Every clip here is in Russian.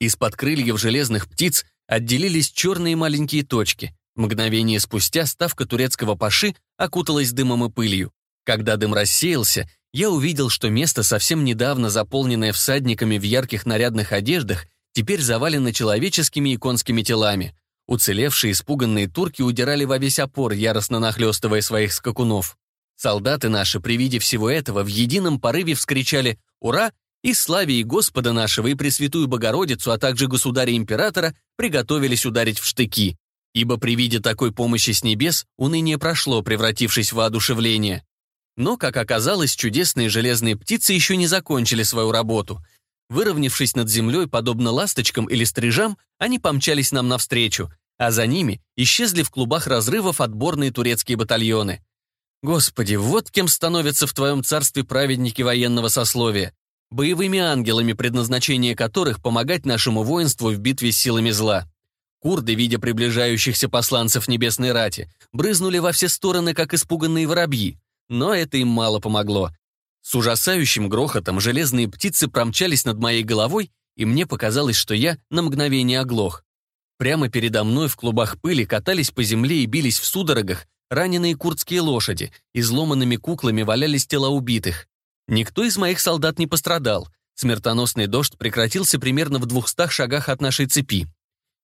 Из-под крыльев железных птиц отделились черные маленькие точки. Мгновение спустя ставка турецкого паши окуталась дымом и пылью. Когда дым рассеялся, я увидел, что место, совсем недавно заполненное всадниками в ярких нарядных одеждах, теперь завалено человеческими и конскими телами. Уцелевшие испуганные турки удирали во весь опор, яростно нахлестывая своих скакунов. Солдаты наши при виде всего этого в едином порыве вскричали «Ура!» и славе и Господа нашего, и Пресвятую Богородицу, а также Государя-Императора приготовились ударить в штыки, ибо при виде такой помощи с небес уныние прошло, превратившись в воодушевление. Но, как оказалось, чудесные железные птицы еще не закончили свою работу. Выровнявшись над землей, подобно ласточкам или стрижам, они помчались нам навстречу, а за ними исчезли в клубах разрывов отборные турецкие батальоны. Господи, вот кем становятся в твоем царстве праведники военного сословия боевыми ангелами, предназначение которых помогать нашему воинству в битве с силами зла. Курды, видя приближающихся посланцев Небесной Рати, брызнули во все стороны, как испуганные воробьи. Но это им мало помогло. С ужасающим грохотом железные птицы промчались над моей головой, и мне показалось, что я на мгновение оглох. Прямо передо мной в клубах пыли катались по земле и бились в судорогах раненые курдские лошади, изломанными куклами валялись тела убитых. Никто из моих солдат не пострадал. Смертоносный дождь прекратился примерно в двухстах шагах от нашей цепи.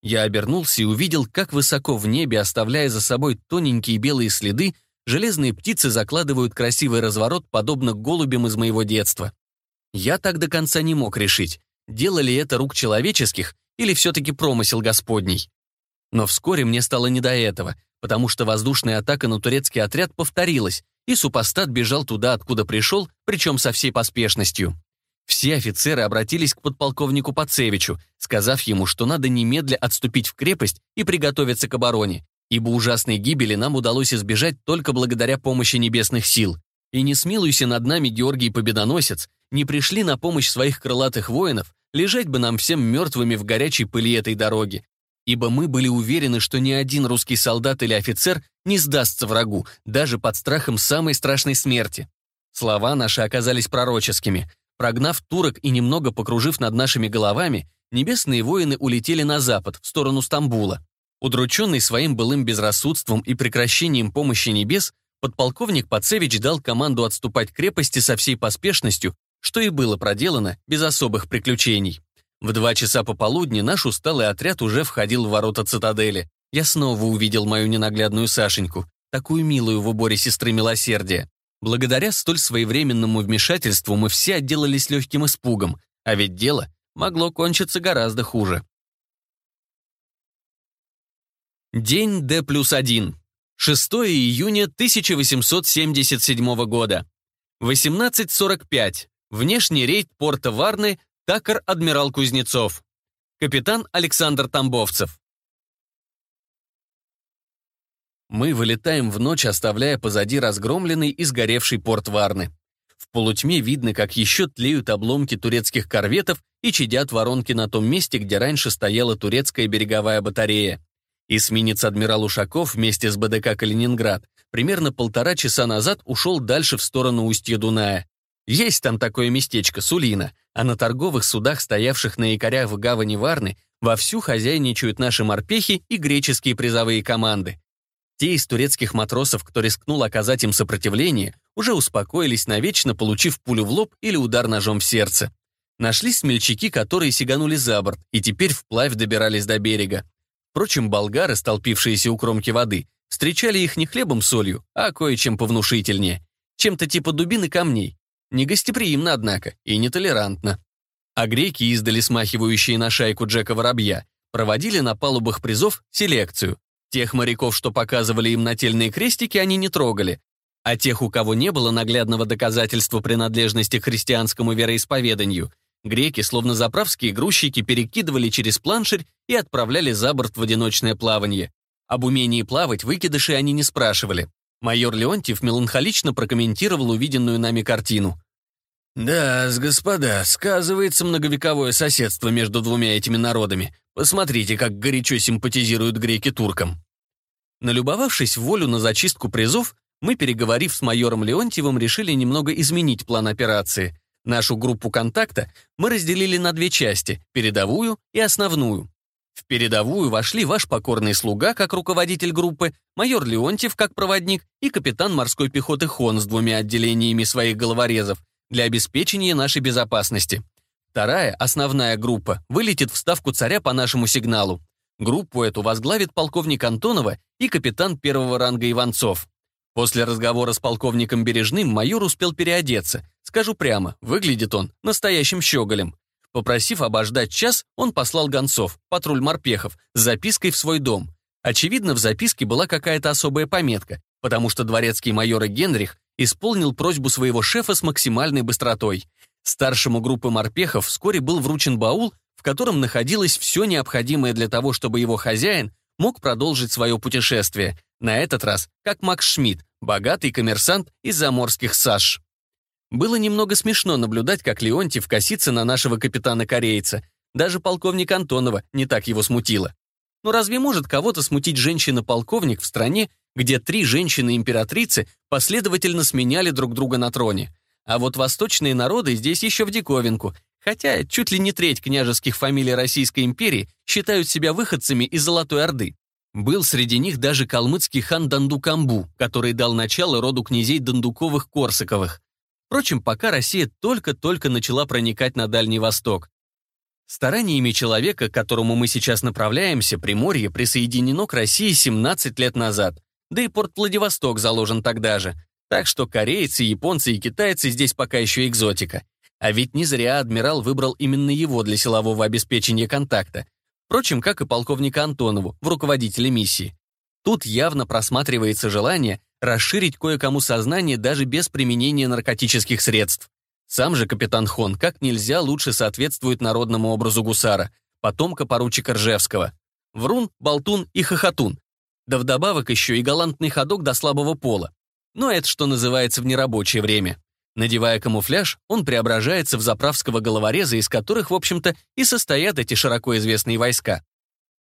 Я обернулся и увидел, как высоко в небе, оставляя за собой тоненькие белые следы, железные птицы закладывают красивый разворот, подобно голубям из моего детства. Я так до конца не мог решить, делали это рук человеческих или все-таки промысел Господний. Но вскоре мне стало не до этого, потому что воздушная атака на турецкий отряд повторилась, и супостат бежал туда, откуда пришел, причем со всей поспешностью. Все офицеры обратились к подполковнику Пацевичу, сказав ему, что надо немедля отступить в крепость и приготовиться к обороне, ибо ужасной гибели нам удалось избежать только благодаря помощи небесных сил. И не смилуйся над нами, Георгий Победоносец, не пришли на помощь своих крылатых воинов, лежать бы нам всем мертвыми в горячей пыли этой дороги, ибо мы были уверены, что ни один русский солдат или офицер не сдастся врагу, даже под страхом самой страшной смерти. Слова наши оказались пророческими. Прогнав турок и немного покружив над нашими головами, небесные воины улетели на запад, в сторону Стамбула. Удрученный своим былым безрассудством и прекращением помощи небес, подполковник Пацевич дал команду отступать к крепости со всей поспешностью, что и было проделано без особых приключений. В два часа пополудни наш усталый отряд уже входил в ворота цитадели. Я снова увидел мою ненаглядную Сашеньку, такую милую в уборе сестры милосердия. Благодаря столь своевременному вмешательству мы все отделались легким испугом, а ведь дело могло кончиться гораздо хуже. День Д плюс один, 6 июня 1877 года. 18.45. Внешний рейд порта Варны Такар-адмирал Кузнецов. Капитан Александр Тамбовцев. Мы вылетаем в ночь, оставляя позади разгромленный и сгоревший порт Варны. В полутьме видно, как еще тлеют обломки турецких корветов и чадят воронки на том месте, где раньше стояла турецкая береговая батарея. Эсминец «Адмирал Ушаков» вместе с БДК «Калининград» примерно полтора часа назад ушел дальше в сторону устья Дуная. Есть там такое местечко, Сулина, а на торговых судах, стоявших на якорях в гавани Варны, вовсю хозяйничают наши морпехи и греческие призовые команды. Те из турецких матросов, кто рискнул оказать им сопротивление, уже успокоились навечно, получив пулю в лоб или удар ножом в сердце. Нашлись смельчаки, которые сиганули за борт и теперь вплавь добирались до берега. Впрочем, болгары, столпившиеся у кромки воды, встречали их не хлебом с солью, а кое-чем повнушительнее. Чем-то типа дубины камней, Негостеприимно, однако, и нетолерантно. А греки, издали смахивающие на шайку Джека Воробья, проводили на палубах призов селекцию. Тех моряков, что показывали им нательные крестики, они не трогали, а тех, у кого не было наглядного доказательства принадлежности к христианскому вероисповеданию, греки, словно заправские грузчики, перекидывали через планширь и отправляли за борт в одиночное плавание. Об умении плавать выкидыши они не спрашивали. Майор Леонтьев меланхолично прокомментировал увиденную нами картину. «Да, с господа, сказывается многовековое соседство между двумя этими народами. Посмотрите, как горячо симпатизируют греки туркам». Налюбовавшись в волю на зачистку призов, мы, переговорив с майором Леонтьевым, решили немного изменить план операции. Нашу группу контакта мы разделили на две части – передовую и основную. В передовую вошли ваш покорный слуга как руководитель группы, майор Леонтьев как проводник и капитан морской пехоты Хон с двумя отделениями своих головорезов для обеспечения нашей безопасности. Вторая, основная группа, вылетит в ставку царя по нашему сигналу. Группу эту возглавит полковник Антонова и капитан первого ранга Иванцов. После разговора с полковником Бережным майор успел переодеться. Скажу прямо, выглядит он настоящим щеголем. Попросив обождать час, он послал гонцов, патруль морпехов, с запиской в свой дом. Очевидно, в записке была какая-то особая пометка, потому что дворецкий майор Генрих исполнил просьбу своего шефа с максимальной быстротой. Старшему группы морпехов вскоре был вручен баул, в котором находилось все необходимое для того, чтобы его хозяин мог продолжить свое путешествие, на этот раз как Макс Шмидт, богатый коммерсант из заморских Саш. Было немного смешно наблюдать, как Леонтьев косится на нашего капитана-корейца. Даже полковник Антонова не так его смутило. Но ну, разве может кого-то смутить женщина-полковник в стране, где три женщины-императрицы последовательно сменяли друг друга на троне? А вот восточные народы здесь еще в диковинку, хотя чуть ли не треть княжеских фамилий Российской империи считают себя выходцами из Золотой Орды. Был среди них даже калмыцкий хан Дандукамбу, который дал начало роду князей Дандуковых-Корсаковых. Впрочем, пока Россия только-только начала проникать на Дальний Восток. Стараниями человека, к которому мы сейчас направляемся, Приморье присоединено к России 17 лет назад, да и порт Владивосток заложен тогда же. Так что корейцы, японцы и китайцы здесь пока еще экзотика. А ведь не зря адмирал выбрал именно его для силового обеспечения контакта. Впрочем, как и полковника Антонову, в руководителе миссии. Тут явно просматривается желание расширить кое-кому сознание даже без применения наркотических средств. Сам же капитан Хон как нельзя лучше соответствует народному образу гусара, потомка поручика Ржевского. Врун, болтун и хохотун. Да вдобавок еще и галантный ходок до слабого пола. Но это что называется в нерабочее время. Надевая камуфляж, он преображается в заправского головореза, из которых, в общем-то, и состоят эти широко известные войска.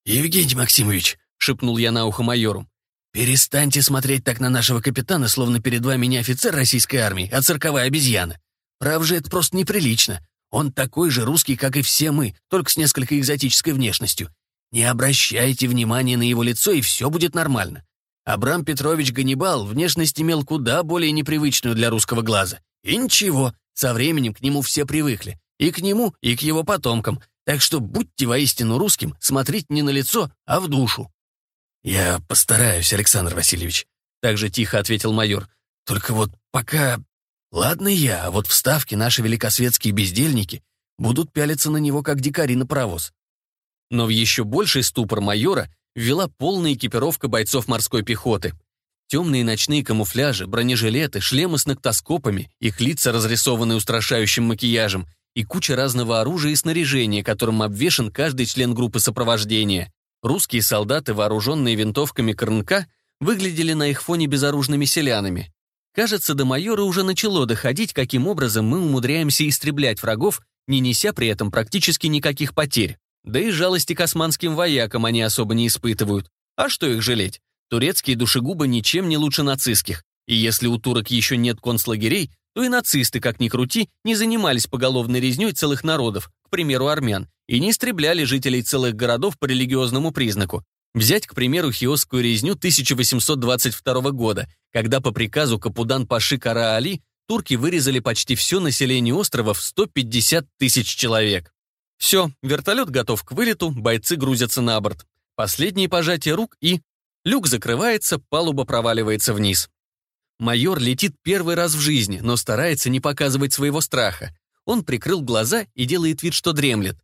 «Евгений Максимович», — шепнул я на ухо майору, «Перестаньте смотреть так на нашего капитана, словно перед вами не офицер российской армии, а цирковая обезьяна. Прав же, это просто неприлично. Он такой же русский, как и все мы, только с несколько экзотической внешностью. Не обращайте внимания на его лицо, и все будет нормально». Абрам Петрович Ганнибал внешность имел куда более непривычную для русского глаза. И ничего, со временем к нему все привыкли. И к нему, и к его потомкам. Так что будьте воистину русским, смотрите не на лицо, а в душу. «Я постараюсь, Александр Васильевич», — также тихо ответил майор. «Только вот пока... Ладно я, а вот в Ставке наши великосветские бездельники будут пялиться на него, как дикари на паровоз». Но в еще больший ступор майора ввела полная экипировка бойцов морской пехоты. Темные ночные камуфляжи, бронежилеты, шлемы с ноктоскопами, их лица разрисованы устрашающим макияжем и куча разного оружия и снаряжения, которым обвешен каждый член группы сопровождения. Русские солдаты, вооруженные винтовками Крнка, выглядели на их фоне безоружными селянами. Кажется, до майора уже начало доходить, каким образом мы умудряемся истреблять врагов, не неся при этом практически никаких потерь. Да и жалости к османским воякам они особо не испытывают. А что их жалеть? Турецкие душегубы ничем не лучше нацистских. И если у турок еще нет концлагерей, то и нацисты, как ни крути, не занимались поголовной резней целых народов, к примеру, армян, и не истребляли жителей целых городов по религиозному признаку. Взять, к примеру, хиосскую резню 1822 года, когда по приказу Капудан Паши Кара-Али турки вырезали почти все население острова в 150 тысяч человек. Все, вертолет готов к вылету, бойцы грузятся на борт. Последние пожатия рук и... Люк закрывается, палуба проваливается вниз. Майор летит первый раз в жизни, но старается не показывать своего страха. Он прикрыл глаза и делает вид, что дремлет.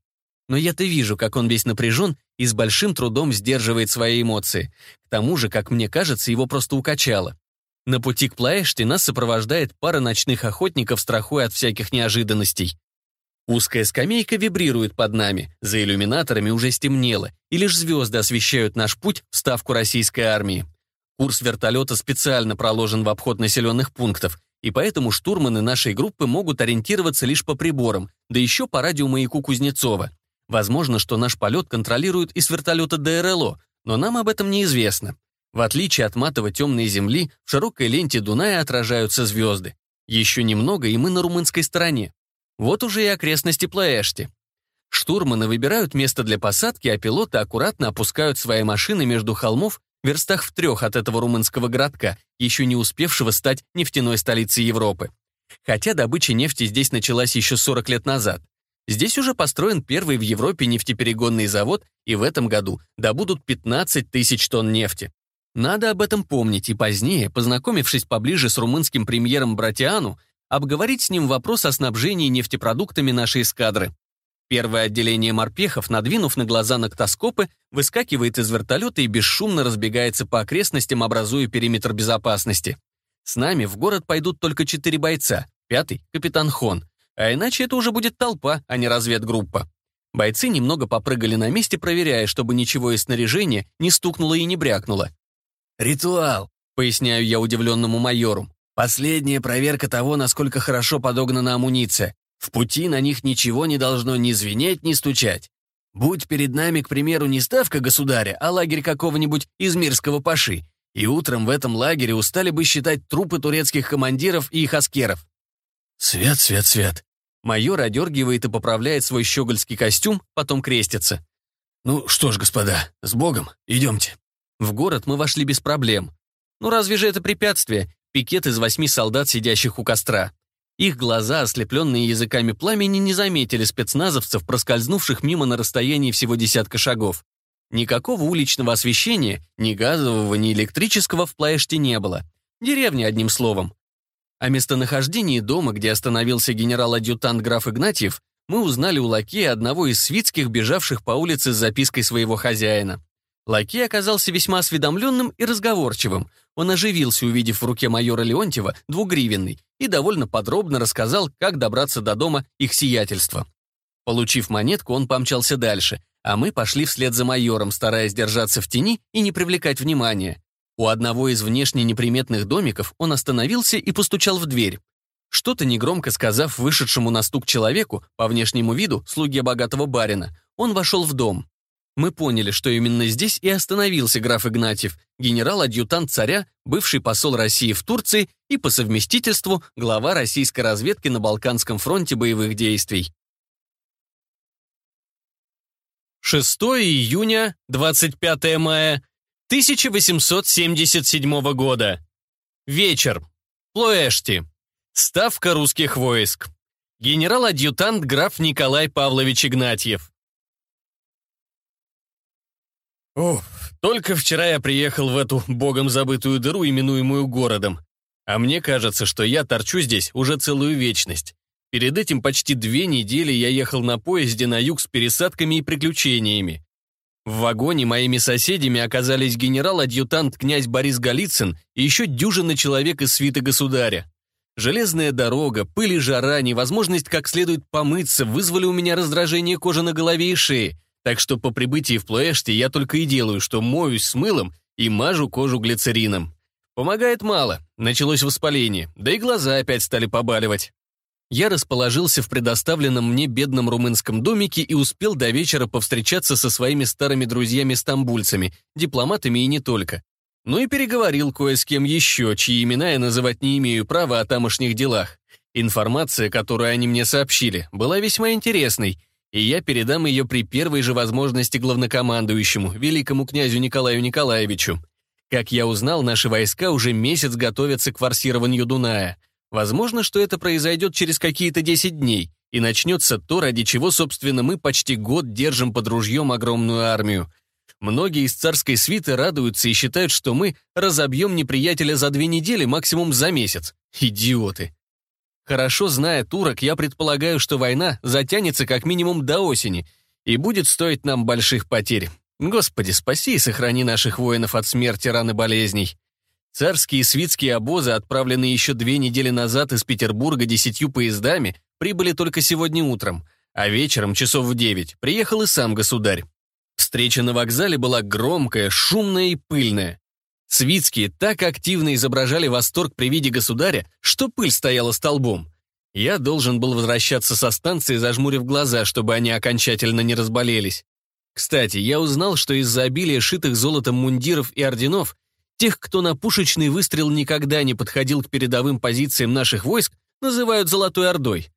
Но я-то вижу, как он весь напряжен и с большим трудом сдерживает свои эмоции. К тому же, как мне кажется, его просто укачало. На пути к Плаэште нас сопровождает пара ночных охотников, страхуя от всяких неожиданностей. Узкая скамейка вибрирует под нами, за иллюминаторами уже стемнело, и лишь звезды освещают наш путь в ставку российской армии. Курс вертолета специально проложен в обход населенных пунктов, и поэтому штурманы нашей группы могут ориентироваться лишь по приборам, да еще по радиомаяку Кузнецова. Возможно, что наш полет контролируют из вертолета ДРЛО, но нам об этом неизвестно. В отличие от матово темной земли, в широкой ленте Дуная отражаются звезды. Еще немного, и мы на румынской стороне. Вот уже и окрестности Плаэшти. Штурманы выбирают место для посадки, а пилоты аккуратно опускают свои машины между холмов верстах в трех от этого румынского городка, еще не успевшего стать нефтяной столицей Европы. Хотя добыча нефти здесь началась еще 40 лет назад. Здесь уже построен первый в Европе нефтеперегонный завод, и в этом году добудут 15 тысяч тонн нефти. Надо об этом помнить и позднее, познакомившись поближе с румынским премьером Братиану, обговорить с ним вопрос о снабжении нефтепродуктами нашей эскадры. Первое отделение морпехов, надвинув на глаза ноктоскопы, выскакивает из вертолета и бесшумно разбегается по окрестностям, образуя периметр безопасности. С нами в город пойдут только четыре бойца, пятый — капитан Хон. А иначе это уже будет толпа, а не разведгруппа. Бойцы немного попрыгали на месте, проверяя, чтобы ничего из снаряжения не стукнуло и не брякнуло. «Ритуал», — поясняю я удивленному майору. «Последняя проверка того, насколько хорошо подогнана амуниция. В пути на них ничего не должно ни звенеть, ни стучать. Будь перед нами, к примеру, не ставка государя, а лагерь какого-нибудь измирского паши, и утром в этом лагере устали бы считать трупы турецких командиров и их аскеров. «Свет, свет, свет!» Майор одергивает и поправляет свой щегольский костюм, потом крестится. «Ну что ж, господа, с Богом, идемте». В город мы вошли без проблем. Ну разве же это препятствие? Пикет из восьми солдат, сидящих у костра. Их глаза, ослепленные языками пламени, не заметили спецназовцев, проскользнувших мимо на расстоянии всего десятка шагов. Никакого уличного освещения, ни газового, ни электрического в Плаэште не было. Деревня, одним словом. О местонахождении дома, где остановился генерал-адъютант граф Игнатьев, мы узнали у лакея одного из свитских, бежавших по улице с запиской своего хозяина. Лакей оказался весьма осведомленным и разговорчивым, он оживился, увидев в руке майора Леонтьева двугривенный, и довольно подробно рассказал, как добраться до дома их сиятельства. Получив монетку, он помчался дальше, а мы пошли вслед за майором, стараясь держаться в тени и не привлекать внимания. У одного из внешне неприметных домиков он остановился и постучал в дверь. Что-то негромко сказав вышедшему на стук человеку, по внешнему виду, слуге богатого барина, он вошел в дом. Мы поняли, что именно здесь и остановился граф Игнатьев, генерал-адъютант царя, бывший посол России в Турции и по совместительству глава российской разведки на Балканском фронте боевых действий. 6 июня, 25 мая 1877 года. Вечер. Плоэшти. Ставка русских войск. Генерал-адъютант граф Николай Павлович Игнатьев. Ох, только вчера я приехал в эту богом забытую дыру, именуемую городом. А мне кажется, что я торчу здесь уже целую вечность. Перед этим почти две недели я ехал на поезде на юг с пересадками и приключениями. В вагоне моими соседями оказались генерал-адъютант князь Борис Голицын и еще дюжина человек из свита государя. Железная дорога, пыль и жара, невозможность как следует помыться вызвали у меня раздражение кожи на голове и шее, так что по прибытии в Плоэште я только и делаю, что моюсь с мылом и мажу кожу глицерином. Помогает мало, началось воспаление, да и глаза опять стали побаливать. Я расположился в предоставленном мне бедном румынском домике и успел до вечера повстречаться со своими старыми друзьями-стамбульцами, дипломатами и не только. Ну и переговорил кое с кем еще, чьи имена я называть не имею права о тамошних делах. Информация, которую они мне сообщили, была весьма интересной — и я передам ее при первой же возможности главнокомандующему, великому князю Николаю Николаевичу. Как я узнал, наши войска уже месяц готовятся к форсированию Дуная. Возможно, что это произойдет через какие-то 10 дней, и начнется то, ради чего, собственно, мы почти год держим под ружьем огромную армию. Многие из царской свиты радуются и считают, что мы разобьем неприятеля за две недели, максимум за месяц. Идиоты. Хорошо зная турок, я предполагаю, что война затянется как минимум до осени и будет стоить нам больших потерь. Господи, спаси и сохрани наших воинов от смерти, ран и болезней. Царские и свитские обозы, отправленные еще две недели назад из Петербурга десятью поездами, прибыли только сегодня утром, а вечером, часов в девять, приехал и сам государь. Встреча на вокзале была громкая, шумная и пыльная. Свицкие так активно изображали восторг при виде государя, что пыль стояла столбом. Я должен был возвращаться со станции, зажмурив глаза, чтобы они окончательно не разболелись. Кстати, я узнал, что из-за обилия шитых золотом мундиров и орденов, тех, кто на пушечный выстрел никогда не подходил к передовым позициям наших войск, называют «золотой ордой».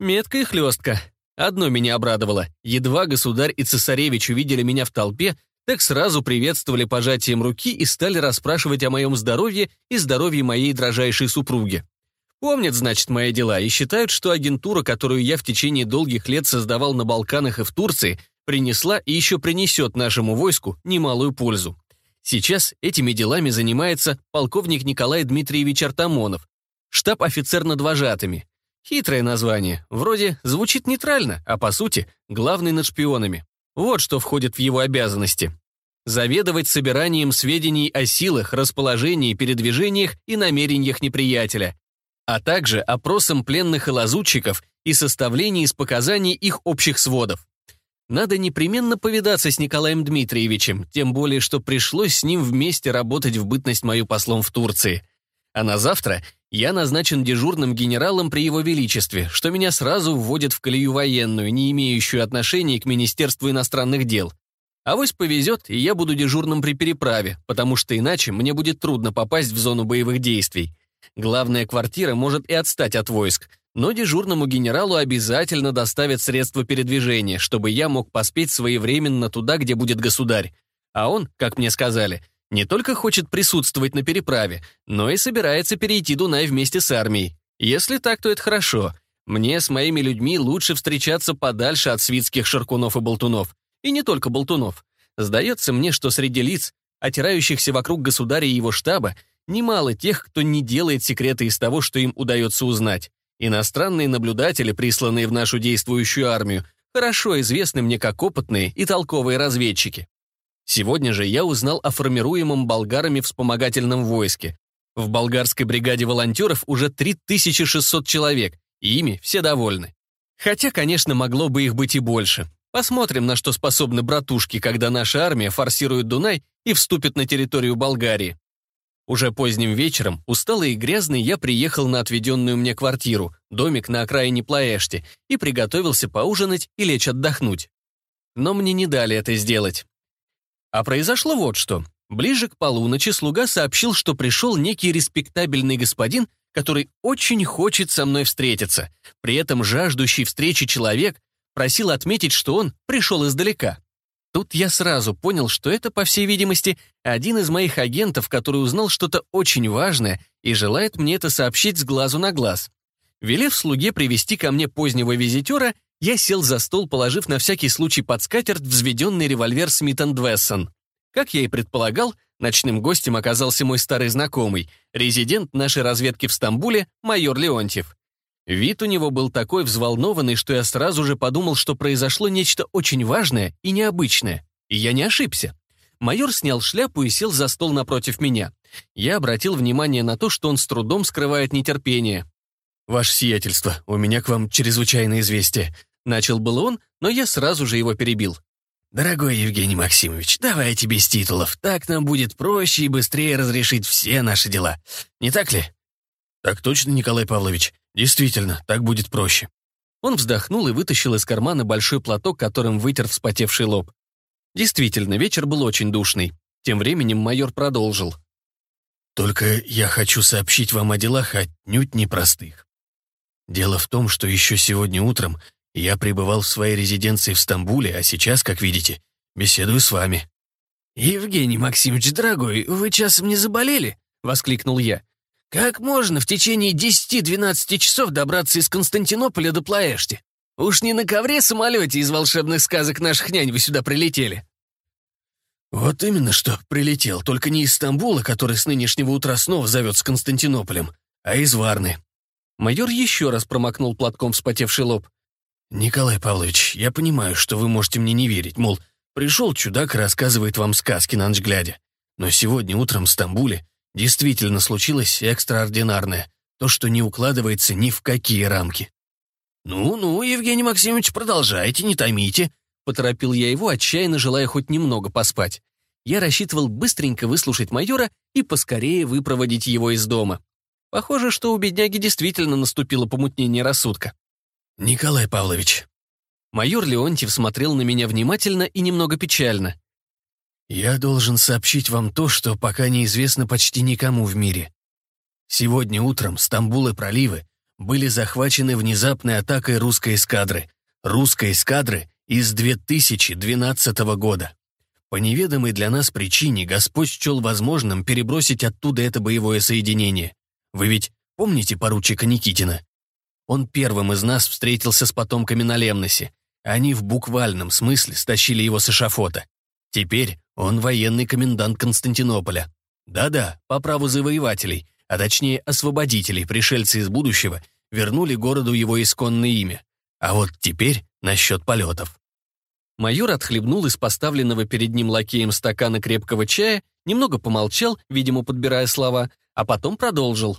Метка и хлестка. Одно меня обрадовало. Едва государь и цесаревич увидели меня в толпе, так сразу приветствовали пожатием руки и стали расспрашивать о моем здоровье и здоровье моей дрожайшей супруги. Помнят, значит, мои дела и считают, что агентура, которую я в течение долгих лет создавал на Балканах и в Турции, принесла и еще принесет нашему войску немалую пользу. Сейчас этими делами занимается полковник Николай Дмитриевич Артамонов, штаб-офицер над вожатыми. Хитрое название, вроде звучит нейтрально, а по сути главный над шпионами. Вот что входит в его обязанности. Заведовать собиранием сведений о силах, расположении, передвижениях и намерениях неприятеля, а также опросом пленных и лазутчиков и составлении из показаний их общих сводов. Надо непременно повидаться с Николаем Дмитриевичем, тем более, что пришлось с ним вместе работать в бытность мою послом в Турции. А на завтра я назначен дежурным генералом при его величестве, что меня сразу вводит в колею военную, не имеющую отношения к Министерству иностранных дел. А Авось повезет, и я буду дежурным при переправе, потому что иначе мне будет трудно попасть в зону боевых действий. Главная квартира может и отстать от войск, но дежурному генералу обязательно доставят средства передвижения, чтобы я мог поспеть своевременно туда, где будет государь. А он, как мне сказали, — не только хочет присутствовать на переправе, но и собирается перейти Дунай вместе с армией. Если так, то это хорошо. Мне с моими людьми лучше встречаться подальше от свитских ширкунов и болтунов. И не только болтунов. Сдается мне, что среди лиц, отирающихся вокруг государя и его штаба, немало тех, кто не делает секреты из того, что им удается узнать. Иностранные наблюдатели, присланные в нашу действующую армию, хорошо известны мне как опытные и толковые разведчики. Сегодня же я узнал о формируемом болгарами вспомогательном войске. В болгарской бригаде волонтеров уже 3600 человек, и ими все довольны. Хотя, конечно, могло бы их быть и больше. Посмотрим, на что способны братушки, когда наша армия форсирует Дунай и вступит на территорию Болгарии. Уже поздним вечером, усталый и грязный, я приехал на отведенную мне квартиру, домик на окраине Плаэшти, и приготовился поужинать и лечь отдохнуть. Но мне не дали это сделать. А произошло вот что. Ближе к полуночи слуга сообщил, что пришел некий респектабельный господин, который очень хочет со мной встретиться. При этом жаждущий встречи человек просил отметить, что он пришел издалека. Тут я сразу понял, что это, по всей видимости, один из моих агентов, который узнал что-то очень важное и желает мне это сообщить с глазу на глаз. Велев слуге привести ко мне позднего визитера, я сел за стол, положив на всякий случай под скатерть взведенный револьвер Смит энд Как я и предполагал, ночным гостем оказался мой старый знакомый, резидент нашей разведки в Стамбуле, майор Леонтьев. Вид у него был такой взволнованный, что я сразу же подумал, что произошло нечто очень важное и необычное. И я не ошибся. Майор снял шляпу и сел за стол напротив меня. Я обратил внимание на то, что он с трудом скрывает нетерпение. «Ваше сиятельство, у меня к вам чрезвычайное известие. Начал был он, но я сразу же его перебил. «Дорогой Евгений Максимович, давайте без титулов. Так нам будет проще и быстрее разрешить все наши дела. Не так ли?» «Так точно, Николай Павлович. Действительно, так будет проще». Он вздохнул и вытащил из кармана большой платок, которым вытер вспотевший лоб. Действительно, вечер был очень душный. Тем временем майор продолжил. «Только я хочу сообщить вам о делах отнюдь непростых. Дело в том, что еще сегодня утром я пребывал в своей резиденции в Стамбуле, а сейчас, как видите, беседую с вами». «Евгений Максимович, дорогой, вы часом не заболели?» — воскликнул я. «Как можно в течение 10-12 часов добраться из Константинополя до Плаэшти? Уж не на ковре-самолете из волшебных сказок наших нянь вы сюда прилетели?» «Вот именно что прилетел, только не из Стамбула, который с нынешнего утра снова зовет с Константинополем, а из Варны». Майор еще раз промокнул платком вспотевший лоб. «Николай Павлович, я понимаю, что вы можете мне не верить, мол, пришел чудак и рассказывает вам сказки на ночь глядя. Но сегодня утром в Стамбуле действительно случилось экстраординарное, то, что не укладывается ни в какие рамки». «Ну-ну, Евгений Максимович, продолжайте, не томите», — поторопил я его, отчаянно желая хоть немного поспать. Я рассчитывал быстренько выслушать майора и поскорее выпроводить его из дома. Похоже, что у бедняги действительно наступило помутнение рассудка. «Николай Павлович». Майор Леонтьев смотрел на меня внимательно и немного печально. «Я должен сообщить вам то, что пока неизвестно почти никому в мире. Сегодня утром Стамбул и проливы были захвачены внезапной атакой русской эскадры. Русской эскадры из 2012 года. По неведомой для нас причине Господь счел возможным перебросить оттуда это боевое соединение. Вы ведь помните поручика Никитина? Он первым из нас встретился с потомками на Лемносе. Они в буквальном смысле стащили его с эшафота. Теперь он военный комендант Константинополя. Да-да, по праву завоевателей, а точнее освободителей, пришельцы из будущего, вернули городу его исконное имя. А вот теперь насчет полетов. Майор отхлебнул из поставленного перед ним лакеем стакана крепкого чая, немного помолчал, видимо, подбирая слова, а потом продолжил.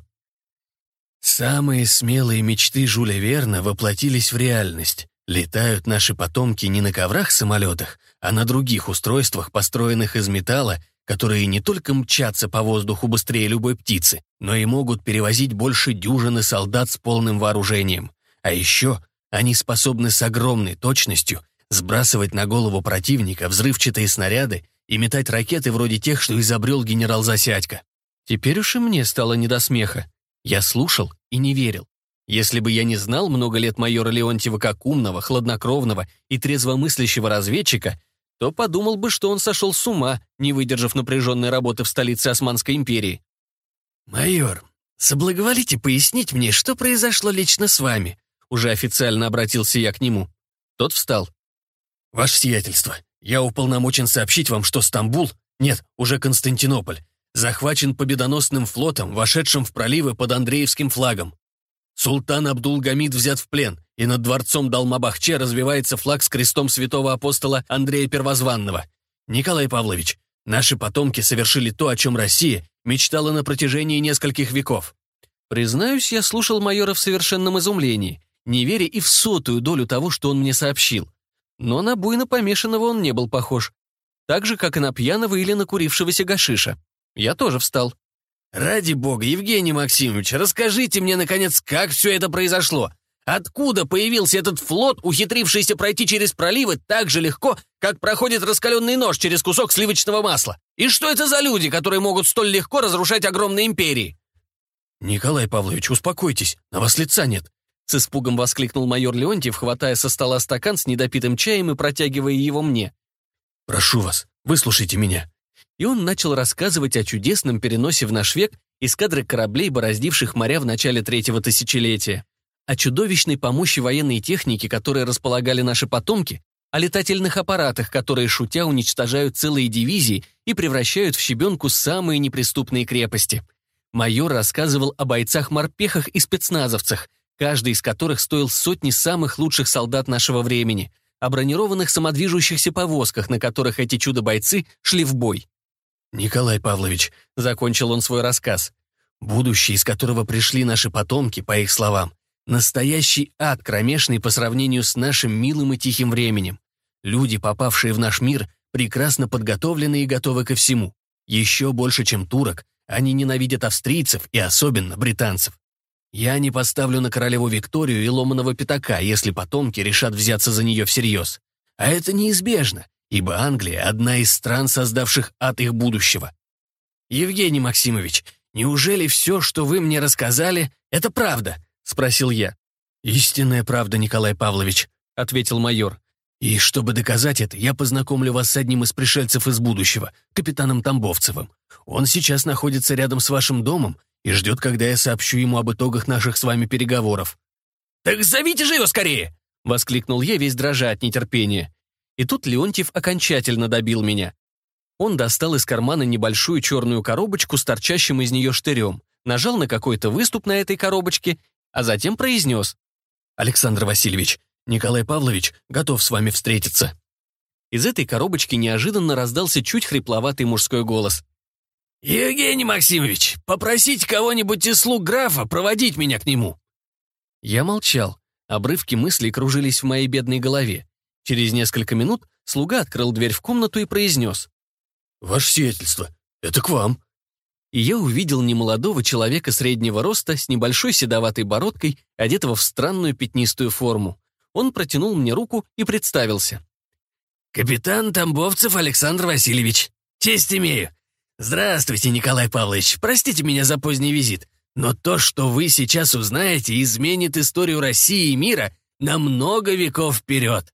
Самые смелые мечты Жюля Верна воплотились в реальность. Летают наши потомки не на коврах-самолетах, а на других устройствах, построенных из металла, которые не только мчатся по воздуху быстрее любой птицы, но и могут перевозить больше дюжины солдат с полным вооружением. А еще они способны с огромной точностью сбрасывать на голову противника взрывчатые снаряды и метать ракеты вроде тех, что изобрел генерал Засядько. Теперь уж и мне стало не до смеха. Я слушал и не верил. Если бы я не знал много лет майора Леонтьева как умного, хладнокровного и трезвомыслящего разведчика, то подумал бы, что он сошел с ума, не выдержав напряженной работы в столице Османской империи. «Майор, соблаговолите пояснить мне, что произошло лично с вами?» Уже официально обратился я к нему. Тот встал. «Ваше сиятельство, я уполномочен сообщить вам, что Стамбул, нет, уже Константинополь, захвачен победоносным флотом, вошедшим в проливы под Андреевским флагом. Султан Абдулгамид взят в плен, и над дворцом Далмабахче развивается флаг с крестом святого апостола Андрея Первозванного. Николай Павлович, наши потомки совершили то, о чем Россия мечтала на протяжении нескольких веков. Признаюсь, я слушал майора в совершенном изумлении, не веря и в сотую долю того, что он мне сообщил. Но на буйно помешанного он не был похож, так же, как и на пьяного или на курившегося гашиша. Я тоже встал. «Ради бога, Евгений Максимович, расскажите мне, наконец, как все это произошло. Откуда появился этот флот, ухитрившийся пройти через проливы так же легко, как проходит раскаленный нож через кусок сливочного масла? И что это за люди, которые могут столь легко разрушать огромные империи?» «Николай Павлович, успокойтесь, на вас лица нет», с испугом воскликнул майор Леонтьев, хватая со стола стакан с недопитым чаем и протягивая его мне. «Прошу вас, выслушайте меня и он начал рассказывать о чудесном переносе в наш век эскадры кораблей, бороздивших моря в начале третьего тысячелетия, о чудовищной помощи военной техники, которой располагали наши потомки, о летательных аппаратах, которые, шутя, уничтожают целые дивизии и превращают в щебенку самые неприступные крепости. Майор рассказывал о бойцах-морпехах и спецназовцах, каждый из которых стоил сотни самых лучших солдат нашего времени, о бронированных самодвижущихся повозках, на которых эти чудо-бойцы шли в бой. «Николай Павлович», — закончил он свой рассказ, «будущее, из которого пришли наши потомки, по их словам, настоящий ад кромешный по сравнению с нашим милым и тихим временем. Люди, попавшие в наш мир, прекрасно подготовлены и готовы ко всему. Еще больше, чем турок, они ненавидят австрийцев и особенно британцев. Я не поставлю на королеву Викторию и ломаного пятака, если потомки решат взяться за нее всерьез. А это неизбежно, ибо Англия — одна из стран, создавших от их будущего. «Евгений Максимович, неужели все, что вы мне рассказали, это правда?» — спросил я. «Истинная правда, Николай Павлович», — ответил майор. «И чтобы доказать это, я познакомлю вас с одним из пришельцев из будущего, капитаном Тамбовцевым. Он сейчас находится рядом с вашим домом и ждет, когда я сообщу ему об итогах наших с вами переговоров». «Так зовите же его скорее!» — воскликнул я, весь дрожа от нетерпения. И тут Леонтьев окончательно добил меня. Он достал из кармана небольшую черную коробочку с торчащим из нее штырем, нажал на какой-то выступ на этой коробочке, а затем произнес. «Александр Васильевич, Николай Павлович готов с вами встретиться». Из этой коробочки неожиданно раздался чуть хрипловатый мужской голос. «Евгений Максимович, попросить кого-нибудь из слуг графа проводить меня к нему». Я молчал. Обрывки мыслей кружились в моей бедной голове. Через несколько минут слуга открыл дверь в комнату и произнес. «Ваше сиятельство, это к вам». И я увидел немолодого человека среднего роста с небольшой седоватой бородкой, одетого в странную пятнистую форму. Он протянул мне руку и представился. «Капитан Тамбовцев Александр Васильевич. Честь имею. Здравствуйте, Николай Павлович. Простите меня за поздний визит. Но то, что вы сейчас узнаете, изменит историю России и мира на много веков вперед.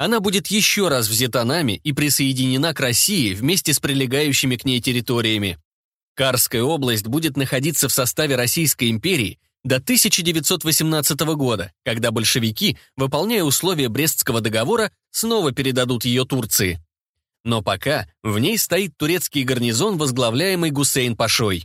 Она будет еще раз взята нами и присоединена к России вместе с прилегающими к ней территориями. Карская область будет находиться в составе Российской империи до 1918 года, когда большевики, выполняя условия Брестского договора, снова передадут ее Турции. Но пока в ней стоит турецкий гарнизон, возглавляемый Гусейн-Пашой.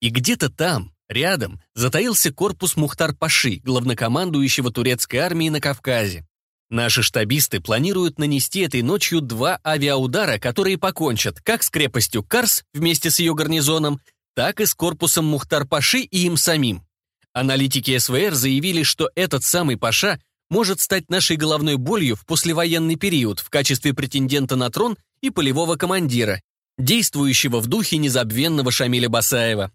И где-то там, рядом, затаился корпус Мухтар-Паши, главнокомандующего турецкой армии на Кавказе. Наши штабисты планируют нанести этой ночью два авиаудара, которые покончат как с крепостью Карс вместе с ее гарнизоном, так и с корпусом Мухтар-Паши и им самим. Аналитики СВР заявили, что этот самый Паша может стать нашей головной болью в послевоенный период в качестве претендента на трон и полевого командира, действующего в духе незабвенного Шамиля Басаева.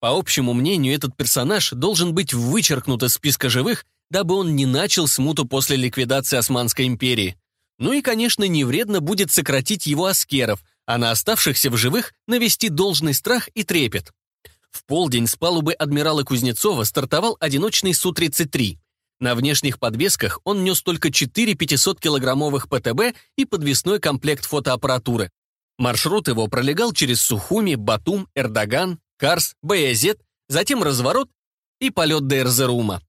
По общему мнению, этот персонаж должен быть вычеркнут из списка живых дабы он не начал смуту после ликвидации Османской империи. Ну и, конечно, не вредно будет сократить его аскеров, а на оставшихся в живых навести должный страх и трепет. В полдень с палубы адмирала Кузнецова стартовал одиночный Су-33. На внешних подвесках он нес только 4 500-килограммовых ПТБ и подвесной комплект фотоаппаратуры. Маршрут его пролегал через Сухуми, Батум, Эрдоган, Карс, Баязет, затем разворот и полет до Эрзерума.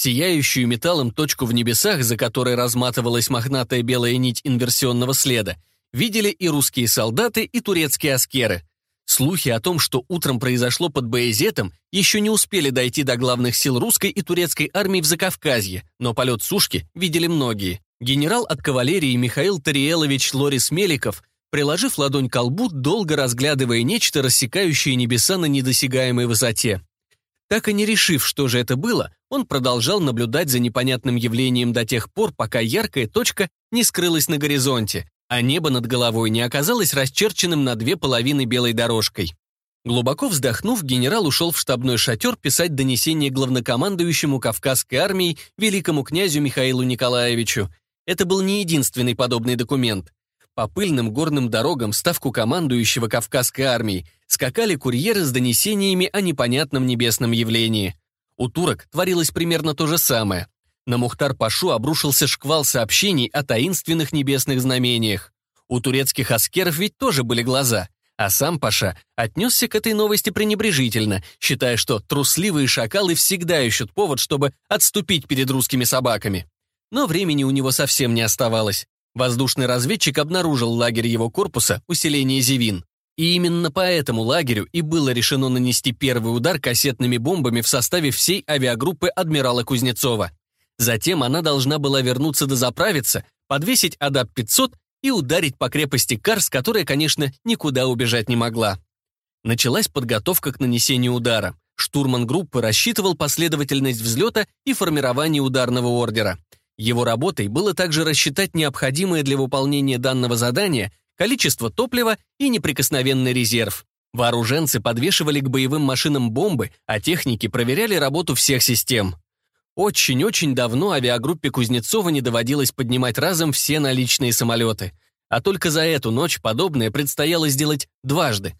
Сияющую металлом точку в небесах, за которой разматывалась мохнатая белая нить инверсионного следа, видели и русские солдаты, и турецкие аскеры. Слухи о том, что утром произошло под Боязетом, еще не успели дойти до главных сил русской и турецкой армии в Закавказье, но полет сушки видели многие. Генерал от кавалерии Михаил Тариелович Лорис Меликов, приложив ладонь к колбу, долго разглядывая нечто, рассекающее небеса на недосягаемой высоте. Так и не решив, что же это было, он продолжал наблюдать за непонятным явлением до тех пор, пока яркая точка не скрылась на горизонте, а небо над головой не оказалось расчерченным на две половины белой дорожкой. Глубоко вздохнув, генерал ушел в штабной шатер писать донесение главнокомандующему Кавказской армии великому князю Михаилу Николаевичу. Это был не единственный подобный документ. По пыльным горным дорогам ставку командующего Кавказской армии скакали курьеры с донесениями о непонятном небесном явлении – у турок творилось примерно то же самое. На Мухтар-Пашу обрушился шквал сообщений о таинственных небесных знамениях. У турецких аскеров ведь тоже были глаза. А сам Паша отнесся к этой новости пренебрежительно, считая, что трусливые шакалы всегда ищут повод, чтобы отступить перед русскими собаками. Но времени у него совсем не оставалось. Воздушный разведчик обнаружил лагерь его корпуса, усиление Зевин. И именно по этому лагерю и было решено нанести первый удар кассетными бомбами в составе всей авиагруппы адмирала Кузнецова. Затем она должна была вернуться дозаправиться, подвесить АДАП-500 и ударить по крепости Карс, которая, конечно, никуда убежать не могла. Началась подготовка к нанесению удара. Штурман группы рассчитывал последовательность взлета и формирование ударного ордера. Его работой было также рассчитать необходимое для выполнения данного задания количество топлива и неприкосновенный резерв. Вооруженцы подвешивали к боевым машинам бомбы, а техники проверяли работу всех систем. Очень-очень давно авиагруппе Кузнецова не доводилось поднимать разом все наличные самолеты. А только за эту ночь подобное предстояло сделать дважды.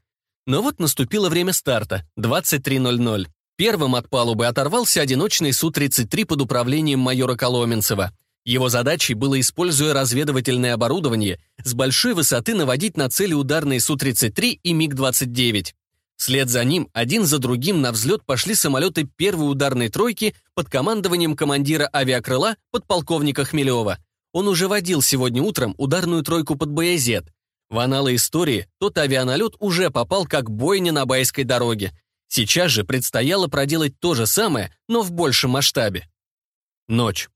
Но вот наступило время старта, 23.00. Первым от палубы оторвался одиночный Су-33 под управлением майора Коломенцева – его задачей было, используя разведывательное оборудование, с большой высоты наводить на цели ударные Су-33 и МиГ-29. Вслед за ним один за другим на взлет пошли самолеты первой ударной тройки под командованием командира авиакрыла подполковника Хмелева. Он уже водил сегодня утром ударную тройку под Боязет. В аналы истории тот авианалет уже попал как бойня на Байской дороге. Сейчас же предстояло проделать то же самое, но в большем масштабе. Ночь.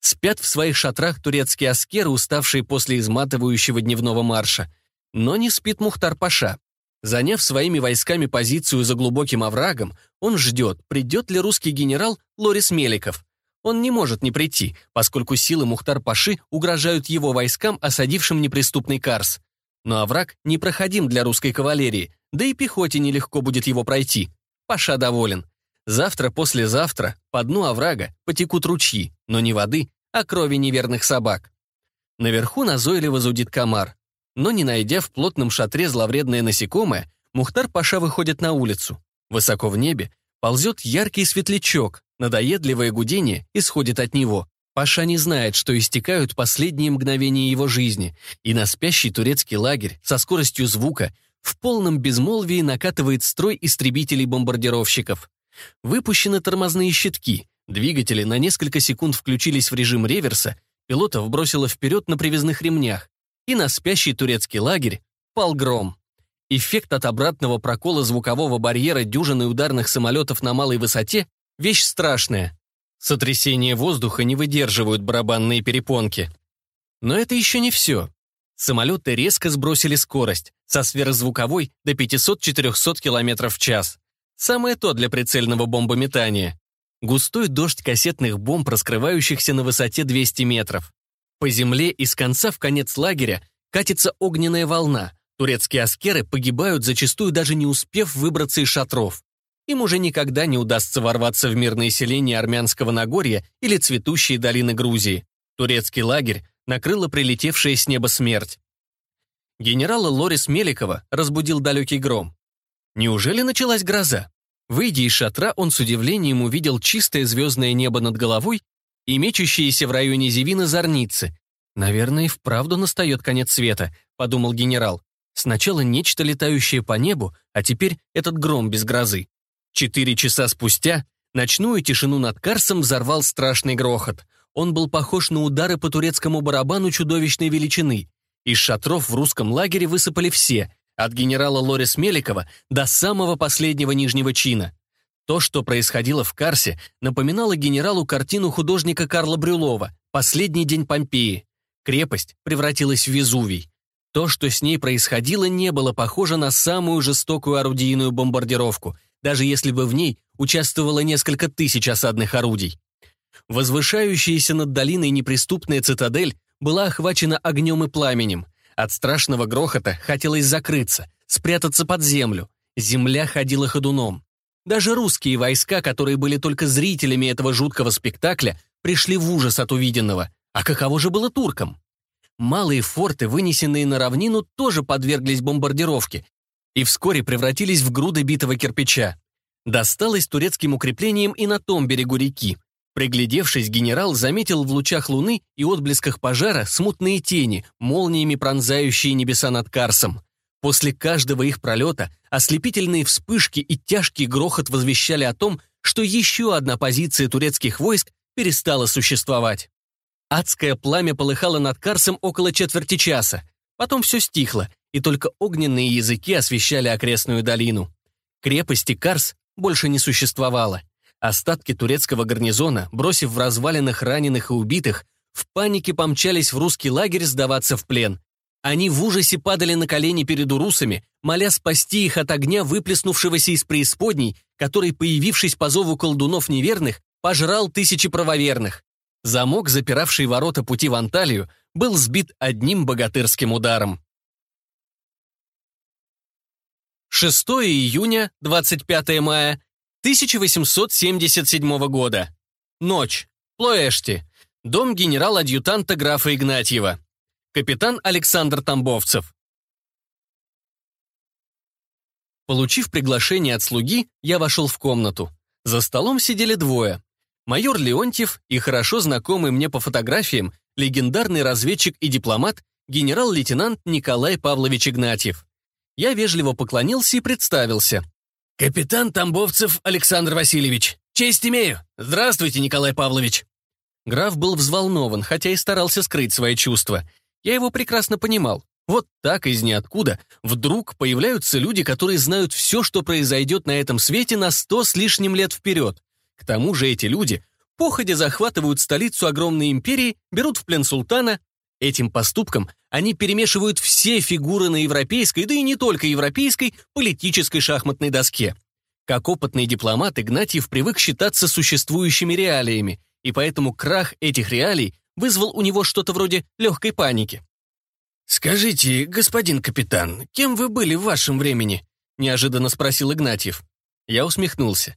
Спят в своих шатрах турецкие аскеры, уставшие после изматывающего дневного марша. Но не спит Мухтар-Паша. Заняв своими войсками позицию за глубоким оврагом, он ждет, придет ли русский генерал Лорис Меликов. Он не может не прийти, поскольку силы Мухтар-Паши угрожают его войскам, осадившим неприступный Карс. Но овраг непроходим для русской кавалерии, да и пехоте нелегко будет его пройти. Паша доволен. Завтра-послезавтра по дну оврага потекут ручьи, но не воды, а крови неверных собак. Наверху назойливо зудит комар. Но не найдя в плотном шатре зловредное насекомое, Мухтар-Паша выходит на улицу. Высоко в небе ползет яркий светлячок, надоедливое гудение исходит от него. Паша не знает, что истекают последние мгновения его жизни, и на спящий турецкий лагерь со скоростью звука в полном безмолвии накатывает строй истребителей-бомбардировщиков. Выпущены тормозные щитки, двигатели на несколько секунд включились в режим реверса, пилотов бросило вперед на привязных ремнях, и на спящий турецкий лагерь пал гром. Эффект от обратного прокола звукового барьера дюжины ударных самолетов на малой высоте – вещь страшная. Сотрясение воздуха не выдерживают барабанные перепонки. Но это еще не все. Самолеты резко сбросили скорость, со сверхзвуковой до 500-400 км в час. Самое то для прицельного бомбометания. Густой дождь кассетных бомб, раскрывающихся на высоте 200 метров. По земле из конца в конец лагеря катится огненная волна. Турецкие аскеры погибают, зачастую даже не успев выбраться из шатров. Им уже никогда не удастся ворваться в мирные селения Армянского Нагорья или цветущие долины Грузии. Турецкий лагерь накрыла прилетевшая с неба смерть. Генерала Лорис Меликова разбудил далекий гром. Неужели началась гроза? Выйдя из шатра, он с удивлением увидел чистое звездное небо над головой и мечущиеся в районе Зевина зорницы. «Наверное, вправду настает конец света», — подумал генерал. «Сначала нечто летающее по небу, а теперь этот гром без грозы». Четыре часа спустя ночную тишину над Карсом взорвал страшный грохот. Он был похож на удары по турецкому барабану чудовищной величины. Из шатров в русском лагере высыпали все, от генерала Лорис Меликова до самого последнего нижнего чина. То, что происходило в Карсе, напоминало генералу картину художника Карла Брюлова «Последний день Помпеи». Крепость превратилась в Везувий. То, что с ней происходило, не было похоже на самую жестокую орудийную бомбардировку, даже если бы в ней участвовало несколько тысяч осадных орудий. Возвышающаяся над долиной неприступная цитадель была охвачена огнем и пламенем. От страшного грохота хотелось закрыться, спрятаться под землю. Земля ходила ходуном. Даже русские войска, которые были только зрителями этого жуткого спектакля, пришли в ужас от увиденного. А каково же было туркам? Малые форты, вынесенные на равнину, тоже подверглись бомбардировке и вскоре превратились в груды битого кирпича. Досталось турецким укреплениям и на том берегу реки, Приглядевшись, генерал заметил в лучах луны и отблесках пожара смутные тени, молниями пронзающие небеса над Карсом. После каждого их пролета ослепительные вспышки и тяжкий грохот возвещали о том, что еще одна позиция турецких войск перестала существовать. Адское пламя полыхало над Карсом около четверти часа. Потом все стихло, и только огненные языки освещали окрестную долину. Крепости Карс больше не существовало. Остатки турецкого гарнизона, бросив в развалинах раненых и убитых, в панике помчались в русский лагерь сдаваться в плен. Они в ужасе падали на колени перед урусами, моля спасти их от огня, выплеснувшегося из преисподней, который, появившись по зову колдунов неверных, пожрал тысячи правоверных. Замок, запиравший ворота пути в Анталию, был сбит одним богатырским ударом. 6 июня, 25 мая 1877 года. Ночь. Плоэшти. Дом генерал-адъютанта графа Игнатьева. Капитан Александр Тамбовцев. Получив приглашение от слуги, я вошел в комнату. За столом сидели двое. Майор Леонтьев и хорошо знакомый мне по фотографиям легендарный разведчик и дипломат генерал-лейтенант Николай Павлович Игнатьев. Я вежливо поклонился и представился. «Капитан Тамбовцев Александр Васильевич! Честь имею! Здравствуйте, Николай Павлович!» Граф был взволнован, хотя и старался скрыть свои чувства. Я его прекрасно понимал. Вот так из ниоткуда вдруг появляются люди, которые знают все, что произойдет на этом свете на сто с лишним лет вперед. К тому же эти люди походя захватывают столицу огромной империи, берут в плен султана, Этим поступком они перемешивают все фигуры на европейской, да и не только европейской, политической шахматной доске. Как опытный дипломат Игнатьев привык считаться существующими реалиями, и поэтому крах этих реалий вызвал у него что-то вроде легкой паники. «Скажите, господин капитан, кем вы были в вашем времени?» неожиданно спросил Игнатьев. Я усмехнулся.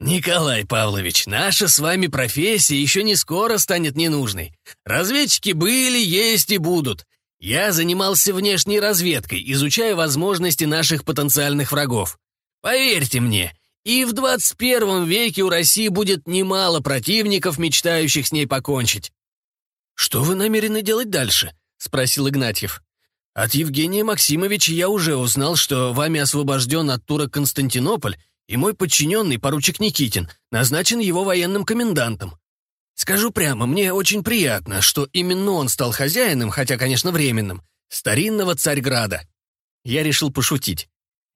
«Николай Павлович, наша с вами профессия еще не скоро станет ненужной. Разведчики были, есть и будут. Я занимался внешней разведкой, изучая возможности наших потенциальных врагов. Поверьте мне, и в 21 веке у России будет немало противников, мечтающих с ней покончить». «Что вы намерены делать дальше?» — спросил Игнатьев. «От Евгения Максимовича я уже узнал, что вами освобожден от турок Константинополь, и мой подчиненный, поручик Никитин, назначен его военным комендантом. Скажу прямо, мне очень приятно, что именно он стал хозяином, хотя, конечно, временным, старинного Царьграда. Я решил пошутить.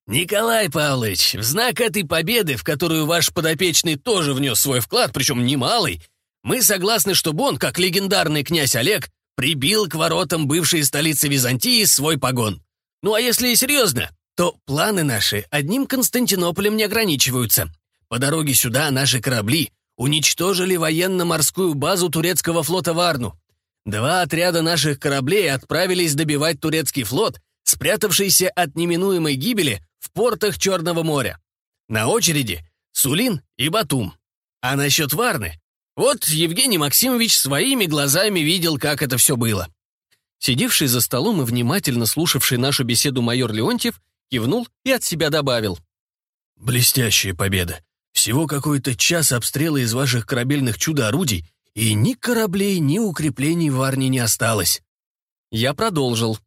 «Николай Павлович, в знак этой победы, в которую ваш подопечный тоже внес свой вклад, причем немалый, мы согласны, чтобы он, как легендарный князь Олег, прибил к воротам бывшей столицы Византии свой погон. Ну а если и серьезно, то планы наши одним Константинополем не ограничиваются. По дороге сюда наши корабли уничтожили военно-морскую базу турецкого флота Варну. Два отряда наших кораблей отправились добивать турецкий флот, спрятавшийся от неминуемой гибели в портах Черного моря. На очереди Сулин и Батум. А насчет Варны? Вот Евгений Максимович своими глазами видел, как это все было. Сидевший за столом и внимательно слушавший нашу беседу майор Леонтьев кивнул и от себя добавил. «Блестящая победа. Всего какой-то час обстрела из ваших корабельных чудо-орудий, и ни кораблей, ни укреплений в Арне не осталось». Я продолжил.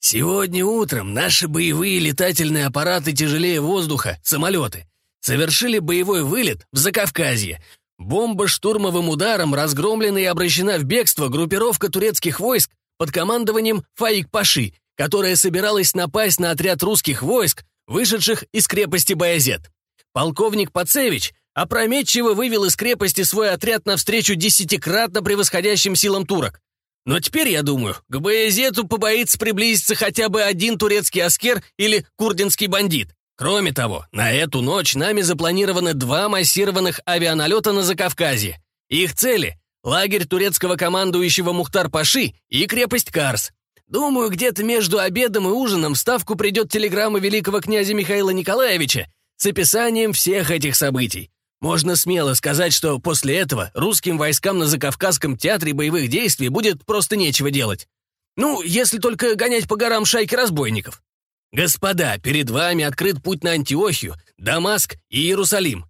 «Сегодня утром наши боевые летательные аппараты тяжелее воздуха, самолеты, совершили боевой вылет в Закавказье. Бомба штурмовым ударом разгромлена и обращена в бегство группировка турецких войск под командованием Фаик Паши которая собиралась напасть на отряд русских войск, вышедших из крепости Баязет. Полковник Пацевич опрометчиво вывел из крепости свой отряд навстречу десятикратно превосходящим силам турок. Но теперь, я думаю, к Баязету побоится приблизиться хотя бы один турецкий аскер или курдинский бандит. Кроме того, на эту ночь нами запланированы два массированных авианалета на Закавказье. Их цели – лагерь турецкого командующего Мухтар-Паши и крепость Карс. Думаю, где-то между обедом и ужином в Ставку придет телеграмма великого князя Михаила Николаевича с описанием всех этих событий. Можно смело сказать, что после этого русским войскам на Закавказском театре боевых действий будет просто нечего делать. Ну, если только гонять по горам шайки разбойников. Господа, перед вами открыт путь на Антиохию, Дамаск и Иерусалим.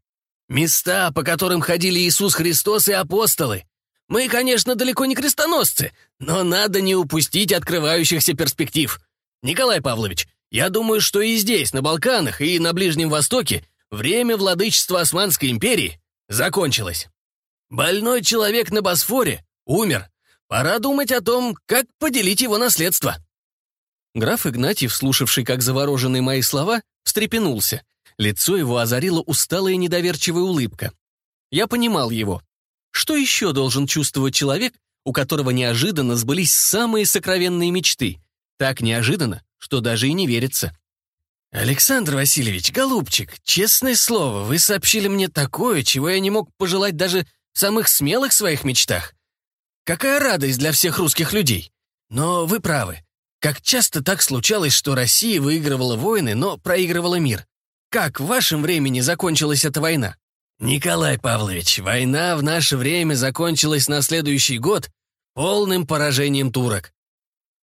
Места, по которым ходили Иисус Христос и апостолы. Мы, конечно, далеко не крестоносцы, но надо не упустить открывающихся перспектив. Николай Павлович, я думаю, что и здесь, на Балканах и на Ближнем Востоке, время владычества Османской империи закончилось. Больной человек на Босфоре умер. Пора думать о том, как поделить его наследство. Граф Игнатьев, слушавший как завороженные мои слова, встрепенулся. Лицо его озарила усталая недоверчивая улыбка. Я понимал его. Что еще должен чувствовать человек, у которого неожиданно сбылись самые сокровенные мечты? Так неожиданно, что даже и не верится. «Александр Васильевич, голубчик, честное слово, вы сообщили мне такое, чего я не мог пожелать даже в самых смелых своих мечтах. Какая радость для всех русских людей! Но вы правы. Как часто так случалось, что Россия выигрывала войны, но проигрывала мир. Как в вашем времени закончилась эта война? Николай Павлович, война в наше время закончилась на следующий год полным поражением турок.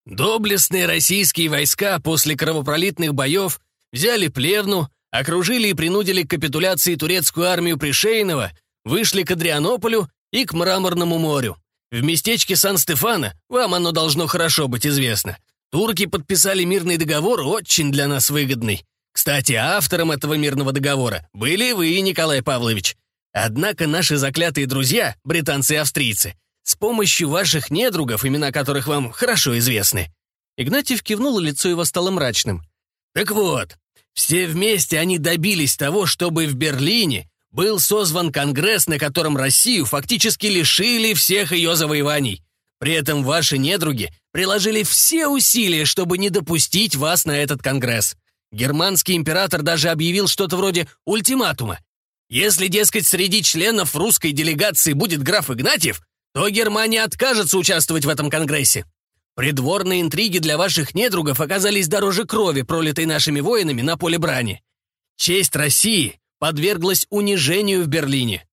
Доблестные российские войска после кровопролитных боев взяли Плевну, окружили и принудили к капитуляции турецкую армию Пришейного, вышли к Адрианополю и к Мраморному морю. В местечке сан стефана вам оно должно хорошо быть известно, турки подписали мирный договор, очень для нас выгодный. Кстати, автором этого мирного договора были вы, Николай Павлович. Однако наши заклятые друзья, британцы и австрийцы, с помощью ваших недругов, имена которых вам хорошо известны». Игнатьев кивнул, и лицо его стало мрачным. «Так вот, все вместе они добились того, чтобы в Берлине был созван Конгресс, на котором Россию фактически лишили всех ее завоеваний. При этом ваши недруги приложили все усилия, чтобы не допустить вас на этот Конгресс. Германский император даже объявил что-то вроде ультиматума. Если, дескать, среди членов русской делегации будет граф Игнатьев, то Германия откажется участвовать в этом конгрессе. Придворные интриги для ваших недругов оказались дороже крови, пролитой нашими воинами на поле брани. Честь России подверглась унижению в Берлине.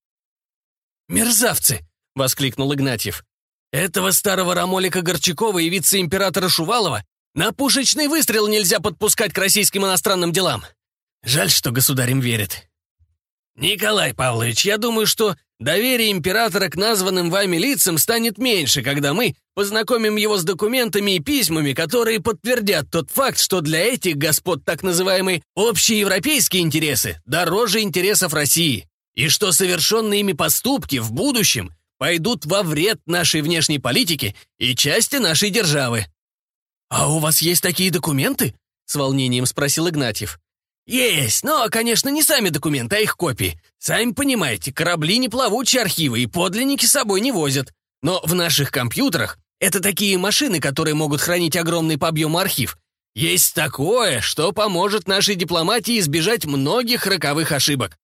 «Мерзавцы!» — воскликнул Игнатьев. «Этого старого рамолика Горчакова и вице-императора Шувалова на пушечный выстрел нельзя подпускать к российским иностранным делам. Жаль, что государем верит. Николай Павлович, я думаю, что доверие императора к названным вами лицам станет меньше, когда мы познакомим его с документами и письмами, которые подтвердят тот факт, что для этих господ так называемые общие европейские интересы дороже интересов России, и что совершенные ими поступки в будущем пойдут во вред нашей внешней политике и части нашей державы. «А у вас есть такие документы?» — с волнением спросил Игнатьев. «Есть, но, конечно, не сами документы, а их копии. Сами понимаете, корабли не плавучие архивы и подлинники с собой не возят. Но в наших компьютерах это такие машины, которые могут хранить огромный по объему архив. Есть такое, что поможет нашей дипломатии избежать многих роковых ошибок».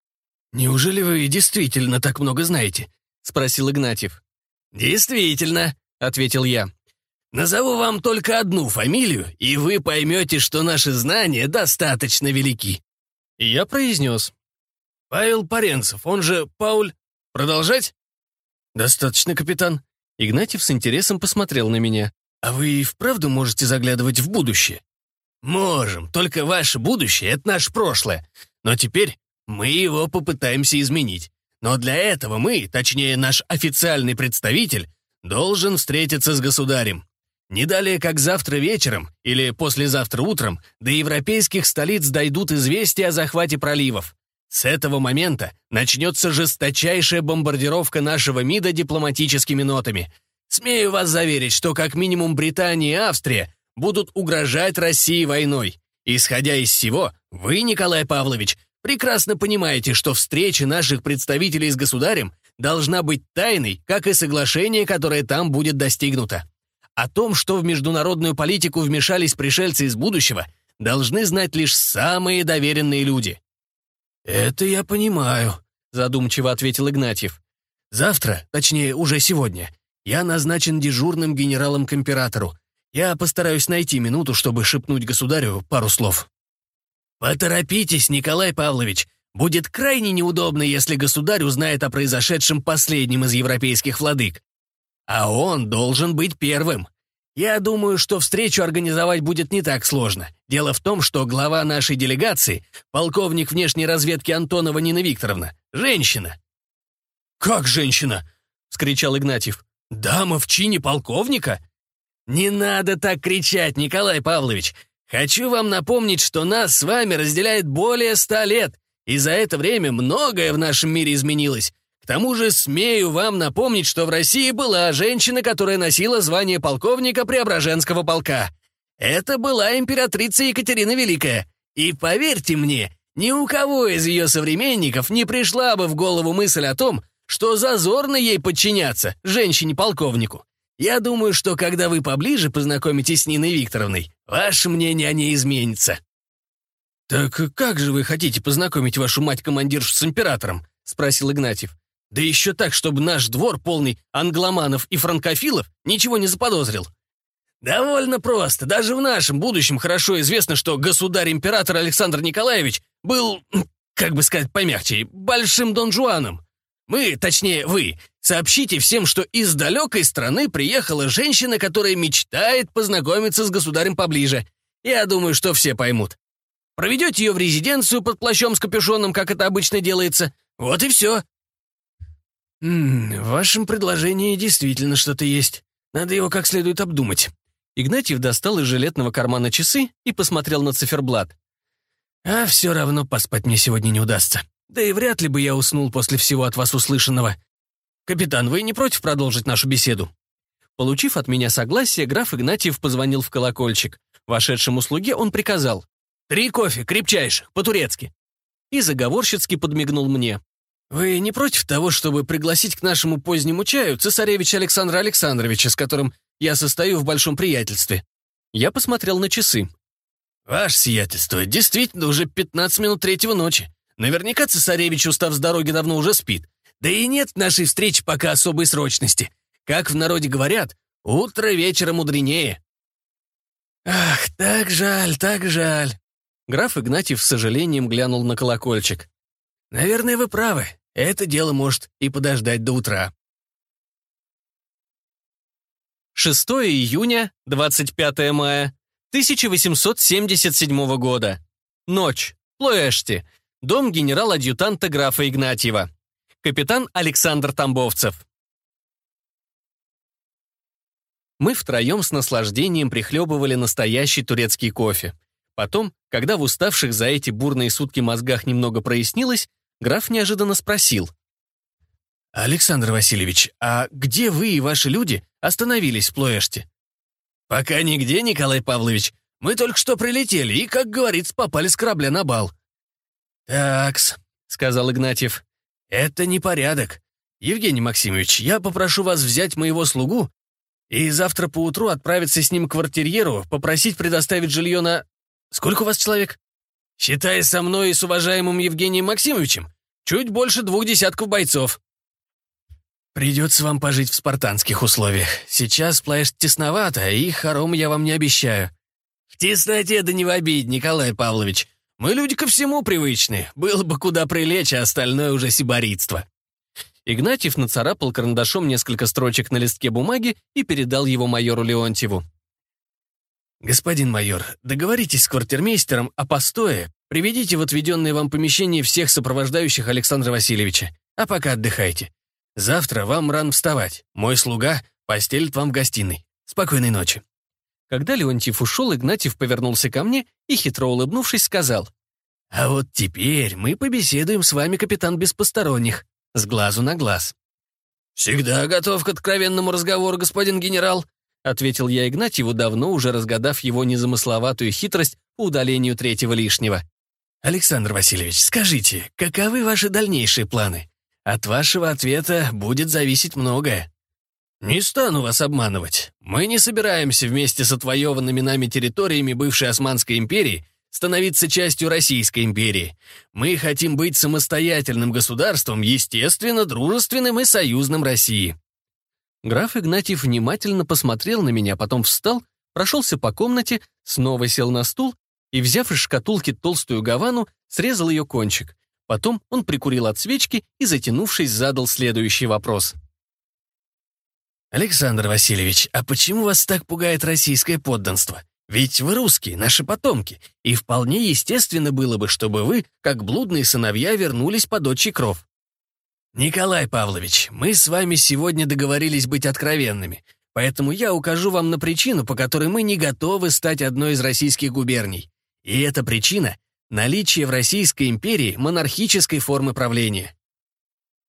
«Неужели вы действительно так много знаете?» — спросил Игнатьев. «Действительно», — ответил я. Назову вам только одну фамилию, и вы поймете, что наши знания достаточно велики». И я произнес. «Павел Паренцев, он же Пауль. Продолжать?» «Достаточно, капитан». Игнатьев с интересом посмотрел на меня. «А вы и вправду можете заглядывать в будущее?» «Можем, только ваше будущее — это наше прошлое. Но теперь мы его попытаемся изменить. Но для этого мы, точнее наш официальный представитель, должен встретиться с государем. Не далее, как завтра вечером или послезавтра утром до европейских столиц дойдут известия о захвате проливов. С этого момента начнется жесточайшая бомбардировка нашего МИДа дипломатическими нотами. Смею вас заверить, что как минимум Британия и Австрия будут угрожать России войной. Исходя из всего, вы, Николай Павлович, прекрасно понимаете, что встреча наших представителей с государем должна быть тайной, как и соглашение, которое там будет достигнуто. О том, что в международную политику вмешались пришельцы из будущего, должны знать лишь самые доверенные люди. «Это я понимаю», — задумчиво ответил Игнатьев. «Завтра, точнее, уже сегодня, я назначен дежурным генералом к императору. Я постараюсь найти минуту, чтобы шепнуть государю пару слов». «Поторопитесь, Николай Павлович. Будет крайне неудобно, если государь узнает о произошедшем последнем из европейских владык а он должен быть первым. Я думаю, что встречу организовать будет не так сложно. Дело в том, что глава нашей делегации, полковник внешней разведки Антонова Нина Викторовна, женщина». «Как женщина?» — скричал Игнатьев. «Дама в чине полковника?» «Не надо так кричать, Николай Павлович. Хочу вам напомнить, что нас с вами разделяет более ста лет, и за это время многое в нашем мире изменилось тому же смею вам напомнить, что в России была женщина, которая носила звание полковника Преображенского полка. Это была императрица Екатерина Великая. И поверьте мне, ни у кого из ее современников не пришла бы в голову мысль о том, что зазорно ей подчиняться, женщине-полковнику. Я думаю, что когда вы поближе познакомитесь с Ниной Викторовной, ваше мнение о ней изменится». «Так как же вы хотите познакомить вашу мать-командиршу с императором?» — спросил Игнатьев. Да еще так, чтобы наш двор, полный англоманов и франкофилов, ничего не заподозрил. Довольно просто. Даже в нашем будущем хорошо известно, что государь-император Александр Николаевич был, как бы сказать помягче, большим Дон Жуаном. Мы, точнее вы, сообщите всем, что из далекой страны приехала женщина, которая мечтает познакомиться с государем поближе. Я думаю, что все поймут. Проведете ее в резиденцию под плащом с капюшоном, как это обычно делается. Вот и все. «М -м, «В вашем предложении действительно что-то есть. Надо его как следует обдумать». Игнатьев достал из жилетного кармана часы и посмотрел на циферблат. «А все равно поспать мне сегодня «Вы не против того, чтобы пригласить к нашему позднему чаю цесаревича Александра Александровича, с которым я состою в большом приятельстве?» Я посмотрел на часы. «Ваше сиятельство, действительно уже 15 минут третьего ночи. Наверняка цесаревич, устав с дороги, давно уже спит. Да и нет нашей встречи пока особой срочности. Как в народе говорят, утро вечера мудренее». «Ах, так жаль, так жаль». Граф Игнатьев с сожалением глянул на колокольчик. Наверное, вы правы. Это дело может и подождать до утра. 6 июня, 25 мая 1877 года. Ночь. Плоэшти. Дом генерал-адъютанта графа Игнатьева. Капитан Александр Тамбовцев. Мы втроем с наслаждением прихлебывали настоящий турецкий кофе. Потом, когда в уставших за эти бурные сутки мозгах немного прояснилось, Граф неожиданно спросил. «Александр Васильевич, а где вы и ваши люди остановились в Плоэште?» «Пока нигде, Николай Павлович. Мы только что прилетели и, как говорится, попали с корабля на бал». «Такс», — сказал Игнатьев. «Это непорядок. Евгений Максимович, я попрошу вас взять моего слугу и завтра поутру отправиться с ним к квартирьеру, попросить предоставить жилье на... Сколько у вас человек?» считая со мной и с уважаемым Евгением Максимовичем, чуть больше двух десятков бойцов». «Придется вам пожить в спартанских условиях. Сейчас плащ тесновато, и хором я вам не обещаю». «В тесноте да не в обид, Николай Павлович. Мы люди ко всему привычны. Было бы куда прилечь, а остальное уже сиборитство». Игнатьев нацарапал карандашом несколько строчек на листке бумаги и передал его майору Леонтьеву. «Господин майор, договоритесь с квартирмейстером о постое, приведите в отведенное вам помещение всех сопровождающих Александра Васильевича, а пока отдыхайте. Завтра вам рано вставать, мой слуга постелит вам в гостиной. Спокойной ночи». Когда Леонтьев ушел, Игнатьев повернулся ко мне и, хитро улыбнувшись, сказал, «А вот теперь мы побеседуем с вами, капитан, без посторонних, с глазу на глаз». «Всегда готов к откровенному разговору, господин генерал», — ответил я Игнатьеву, давно уже разгадав его незамысловатую хитрость по удалению третьего лишнего. «Александр Васильевич, скажите, каковы ваши дальнейшие планы? От вашего ответа будет зависеть многое». «Не стану вас обманывать. Мы не собираемся вместе с отвоеванными нами территориями бывшей Османской империи становиться частью Российской империи. Мы хотим быть самостоятельным государством, естественно, дружественным и союзным России. Граф Игнатьев внимательно посмотрел на меня, потом встал, прошелся по комнате, снова сел на стул и, взяв из шкатулки толстую гавану, срезал ее кончик. Потом он прикурил от свечки и, затянувшись, задал следующий вопрос. «Александр Васильевич, а почему вас так пугает российское подданство? Ведь вы русские, наши потомки, и вполне естественно было бы, чтобы вы, как блудные сыновья, вернулись по отчий кров». «Николай Павлович, мы с вами сегодня договорились быть откровенными, поэтому я укажу вам на причину, по которой мы не готовы стать одной из российских губерний. И эта причина — наличие в Российской империи монархической формы правления».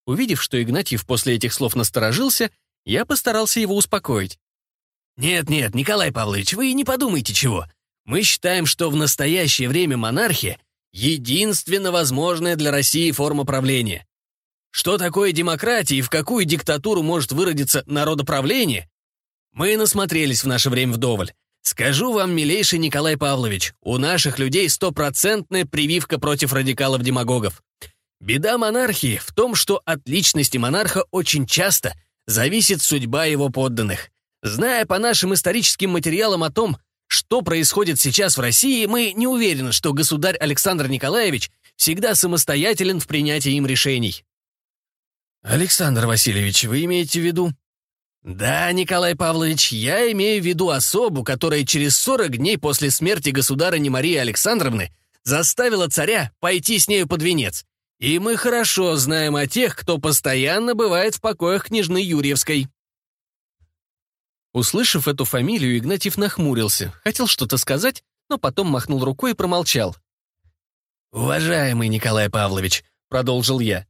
Увидев, что Игнатьев после этих слов насторожился, я постарался его успокоить. «Нет-нет, Николай Павлович, вы и не подумайте чего. Мы считаем, что в настоящее время монархия — единственно возможная для России форма правления что такое демократия и в какую диктатуру может выродиться народоправление, мы насмотрелись в наше время вдоволь. Скажу вам, милейший Николай Павлович, у наших людей стопроцентная прививка против радикалов-демагогов. Беда монархии в том, что от личности монарха очень часто зависит судьба его подданных. Зная по нашим историческим материалам о том, что происходит сейчас в России, мы не уверены, что государь Александр Николаевич всегда самостоятелен в принятии им решений. «Александр Васильевич, вы имеете в виду?» «Да, Николай Павлович, я имею в виду особу, которая через 40 дней после смерти государыни Марии Александровны заставила царя пойти с нею под венец. И мы хорошо знаем о тех, кто постоянно бывает в покоях княжны Юрьевской». Услышав эту фамилию, Игнатьев нахмурился, хотел что-то сказать, но потом махнул рукой и промолчал. «Уважаемый Николай Павлович», — продолжил я,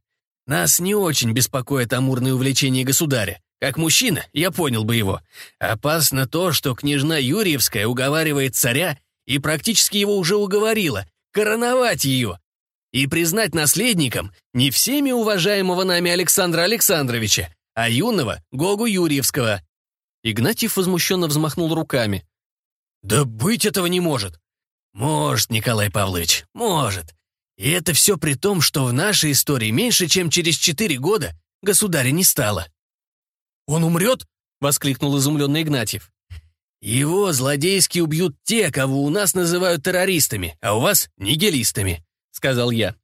нас не очень беспокоит амурное увлечение государя. Как мужчина, я понял бы его. Опасно то, что княжна Юрьевская уговаривает царя и практически его уже уговорила короновать ее и признать наследником не всеми уважаемого нами Александра Александровича, а юного Гогу Юрьевского. Игнатьев возмущенно взмахнул руками. «Да быть этого не может!» «Может, Николай Павлович, может. И это все при том, что в нашей истории меньше, чем через четыре года государя не стало. «Он умрет?» — воскликнул изумленный Игнатьев. «Его злодейски убьют те, кого у нас называют террористами, а у вас — нигилистами», — сказал я.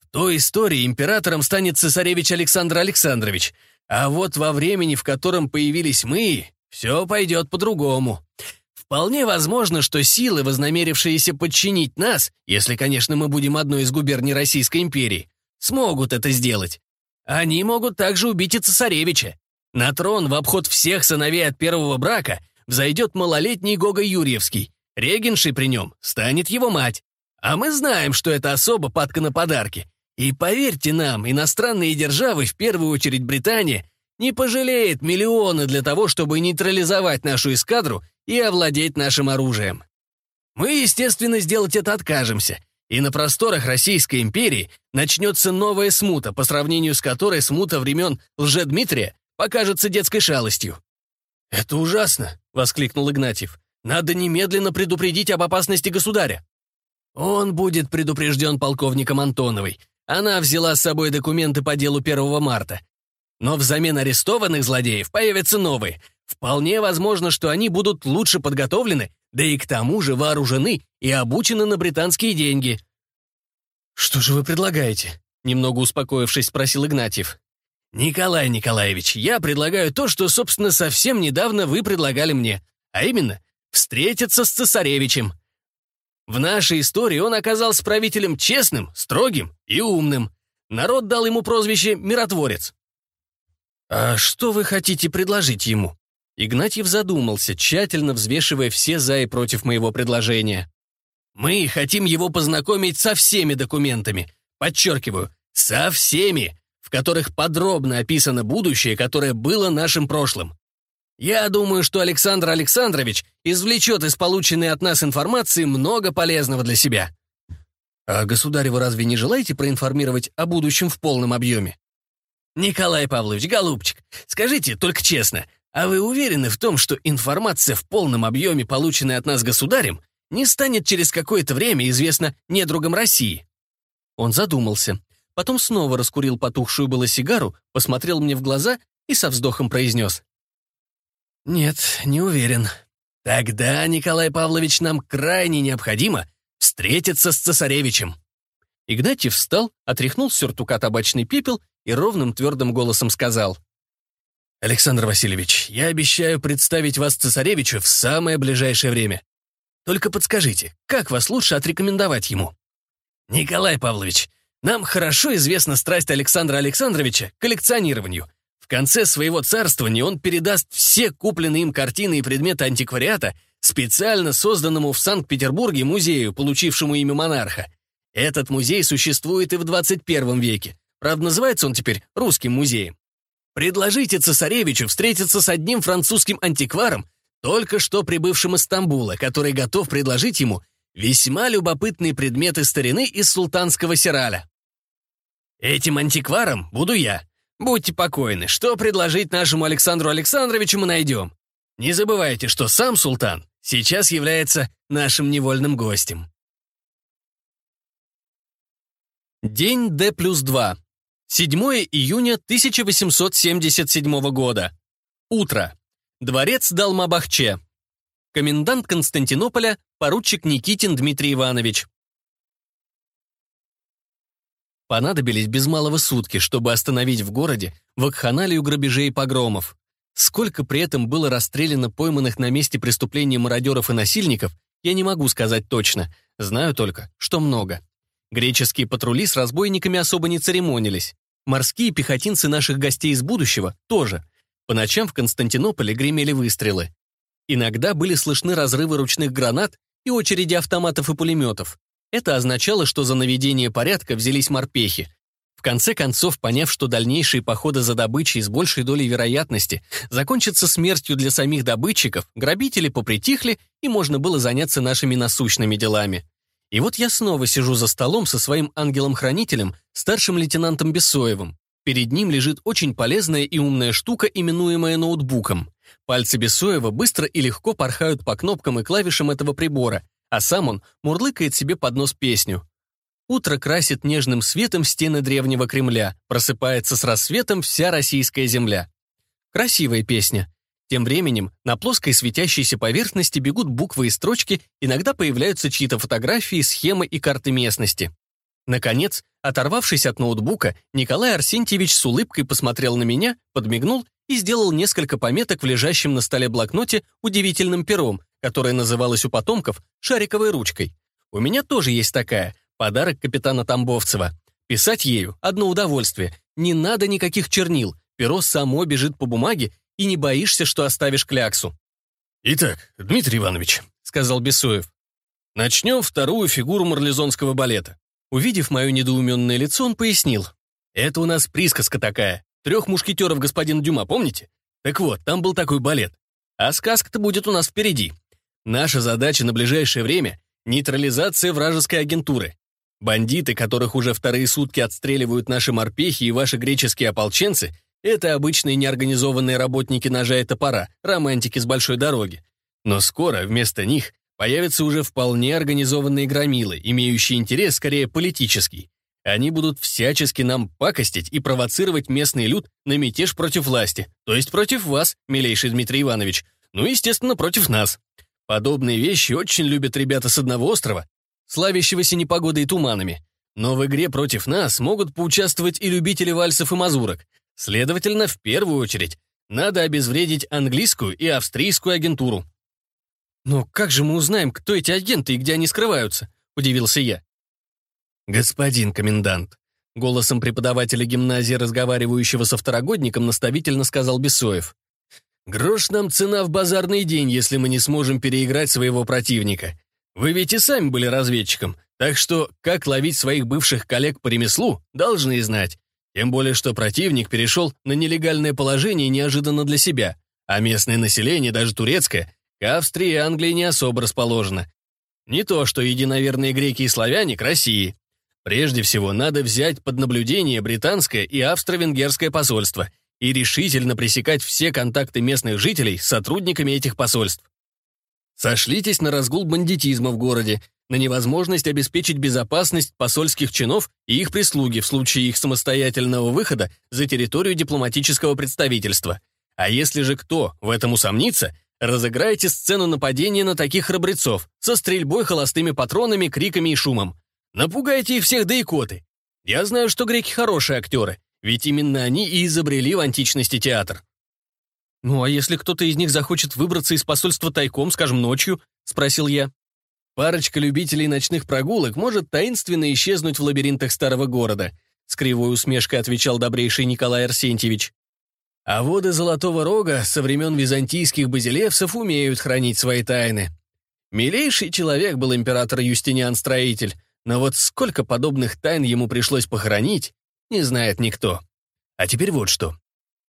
«В той истории императором станет цесаревич Александр Александрович, а вот во времени, в котором появились мы, все пойдет по-другому. Вполне возможно, что силы, вознамерившиеся подчинить нас, если, конечно, мы будем одной из губерний Российской империи, смогут это сделать. Они могут также убить и цесаревича. На трон в обход всех сыновей от первого брака взойдет малолетний Гога Юрьевский. Регеншей при нем станет его мать. А мы знаем, что это особо падка на подарки. И поверьте нам, иностранные державы, в первую очередь Британия, не пожалеет миллионы для того, чтобы нейтрализовать нашу эскадру и овладеть нашим оружием. Мы, естественно, сделать это откажемся, и на просторах Российской империи начнется новая смута, по сравнению с которой смута времен Лжедмитрия покажется детской шалостью». «Это ужасно!» — воскликнул Игнатьев. «Надо немедленно предупредить об опасности государя». «Он будет предупрежден полковником Антоновой. Она взяла с собой документы по делу 1 марта. Но взамен арестованных злодеев появятся новые. Вполне возможно, что они будут лучше подготовлены, да и к тому же вооружены и обучены на британские деньги. «Что же вы предлагаете?» Немного успокоившись, спросил Игнатьев. «Николай Николаевич, я предлагаю то, что, собственно, совсем недавно вы предлагали мне, а именно встретиться с цесаревичем. В нашей истории он оказался правителем честным, строгим и умным. Народ дал ему прозвище «миротворец». «А что вы хотите предложить ему?» Игнатьев задумался, тщательно взвешивая все «за» и «против» моего предложения. «Мы хотим его познакомить со всеми документами. Подчеркиваю, со всеми, в которых подробно описано будущее, которое было нашим прошлым. Я думаю, что Александр Александрович извлечет из полученной от нас информации много полезного для себя». «А государева разве не желаете проинформировать о будущем в полном объеме?» «Николай Павлович, голубчик, скажите, только честно, а вы уверены в том, что информация в полном объеме, полученная от нас государем, не станет через какое-то время известна недругам России?» Он задумался. Потом снова раскурил потухшую было сигару, посмотрел мне в глаза и со вздохом произнес. «Нет, не уверен. Тогда, Николай Павлович, нам крайне необходимо встретиться с цесаревичем». Игнатьев встал, отряхнул с сюртука табачный пепел и ровным твердым голосом сказал. «Александр Васильевич, я обещаю представить вас цесаревичу в самое ближайшее время. Только подскажите, как вас лучше отрекомендовать ему?» «Николай Павлович, нам хорошо известна страсть Александра Александровича к коллекционированию. В конце своего царствования он передаст все купленные им картины и предметы антиквариата специально созданному в Санкт-Петербурге музею, получившему имя монарха. Этот музей существует и в 21 веке. Правда, называется он теперь русским музеем. Предложите цесаревичу встретиться с одним французским антикваром, только что прибывшим из Стамбула, который готов предложить ему весьма любопытные предметы старины из султанского сираля. Этим антикваром буду я. Будьте покойны, что предложить нашему Александру Александровичу мы найдем. Не забывайте, что сам султан сейчас является нашим невольным гостем. День Д плюс 2. 7 июня 1877 года. Утро. Дворец Далмабахче. Комендант Константинополя, поручик Никитин Дмитрий Иванович. Понадобились без малого сутки, чтобы остановить в городе вакханалию грабежей и погромов. Сколько при этом было расстреляно пойманных на месте преступления мародеров и насильников, я не могу сказать точно. Знаю только, что много. Греческие патрули с разбойниками особо не церемонились. Морские пехотинцы наших гостей из будущего тоже. По ночам в Константинополе гремели выстрелы. Иногда были слышны разрывы ручных гранат и очереди автоматов и пулеметов. Это означало, что за наведение порядка взялись морпехи. В конце концов, поняв, что дальнейшие походы за добычей с большей долей вероятности закончатся смертью для самих добытчиков, грабители попритихли, и можно было заняться нашими насущными делами. И вот я снова сижу за столом со своим ангелом-хранителем, старшим лейтенантом Бесоевым. Перед ним лежит очень полезная и умная штука, именуемая ноутбуком. Пальцы Бесоева быстро и легко порхают по кнопкам и клавишам этого прибора, а сам он мурлыкает себе под нос песню. Утро красит нежным светом стены древнего Кремля, просыпается с рассветом вся российская земля. Красивая песня. Тем временем на плоской светящейся поверхности бегут буквы и строчки, иногда появляются чьи-то фотографии, схемы и карты местности. Наконец, оторвавшись от ноутбука, Николай Арсентьевич с улыбкой посмотрел на меня, подмигнул и сделал несколько пометок в лежащем на столе блокноте удивительным пером, которое называлось у потомков шариковой ручкой. У меня тоже есть такая, подарок капитана Тамбовцева. Писать ею – одно удовольствие, не надо никаких чернил, перо само бежит по бумаге и не боишься, что оставишь кляксу. «Итак, Дмитрий Иванович», — сказал Бесуев, — «начнем вторую фигуру марлезонского балета». Увидев мое недоуменное лицо, он пояснил. «Это у нас присказка такая. Трех мушкетеров господин Дюма, помните? Так вот, там был такой балет. А сказка-то будет у нас впереди. Наша задача на ближайшее время — нейтрализация вражеской агентуры. Бандиты, которых уже вторые сутки отстреливают наши морпехи и ваши греческие ополченцы, это обычные неорганизованные работники ножа и топора, романтики с большой дороги. Но скоро вместо них появятся уже вполне организованные громилы, имеющие интерес скорее политический. Они будут всячески нам пакостить и провоцировать местный люд на мятеж против власти, то есть против вас, милейший Дмитрий Иванович, ну естественно, против нас. Подобные вещи очень любят ребята с одного острова, славящегося непогодой и туманами. Но в игре против нас могут поучаствовать и любители вальсов и мазурок. Следовательно, в первую очередь надо обезвредить английскую и австрийскую агентуру. «Но как же мы узнаем, кто эти агенты и где они скрываются?» — удивился я. «Господин комендант», — голосом преподавателя гимназии, разговаривающего со второгодником, наставительно сказал Бесоев. «Грош нам цена в базарный день, если мы не сможем переиграть своего противника. Вы ведь и сами были разведчиком, так что как ловить своих бывших коллег по ремеслу, должны знать. Тем более, что противник перешел на нелегальное положение неожиданно для себя, а местное население, даже турецкое, к Австрии и Англии не особо расположено. Не то, что единоверные греки и славяне к России. Прежде всего, надо взять под наблюдение британское и австро-венгерское посольство и решительно пресекать все контакты местных жителей с сотрудниками этих посольств. Сошлитесь на разгул бандитизма в городе, на невозможность обеспечить безопасность посольских чинов и их прислуги в случае их самостоятельного выхода за территорию дипломатического представительства. А если же кто в этом усомнится, разыграйте сцену нападения на таких храбрецов со стрельбой, холостыми патронами, криками и шумом. Напугайте их всех до икоты. Я знаю, что греки хорошие актеры, ведь именно они и изобрели в античности театр. «Ну а если кто-то из них захочет выбраться из посольства тайком, скажем, ночью?» — спросил я. «Парочка любителей ночных прогулок может таинственно исчезнуть в лабиринтах старого города», — с кривой усмешкой отвечал добрейший Николай Арсентьевич. «А воды Золотого Рога со времен византийских базилевсов умеют хранить свои тайны. Милейший человек был император Юстиниан-строитель, но вот сколько подобных тайн ему пришлось похоронить, не знает никто. А теперь вот что.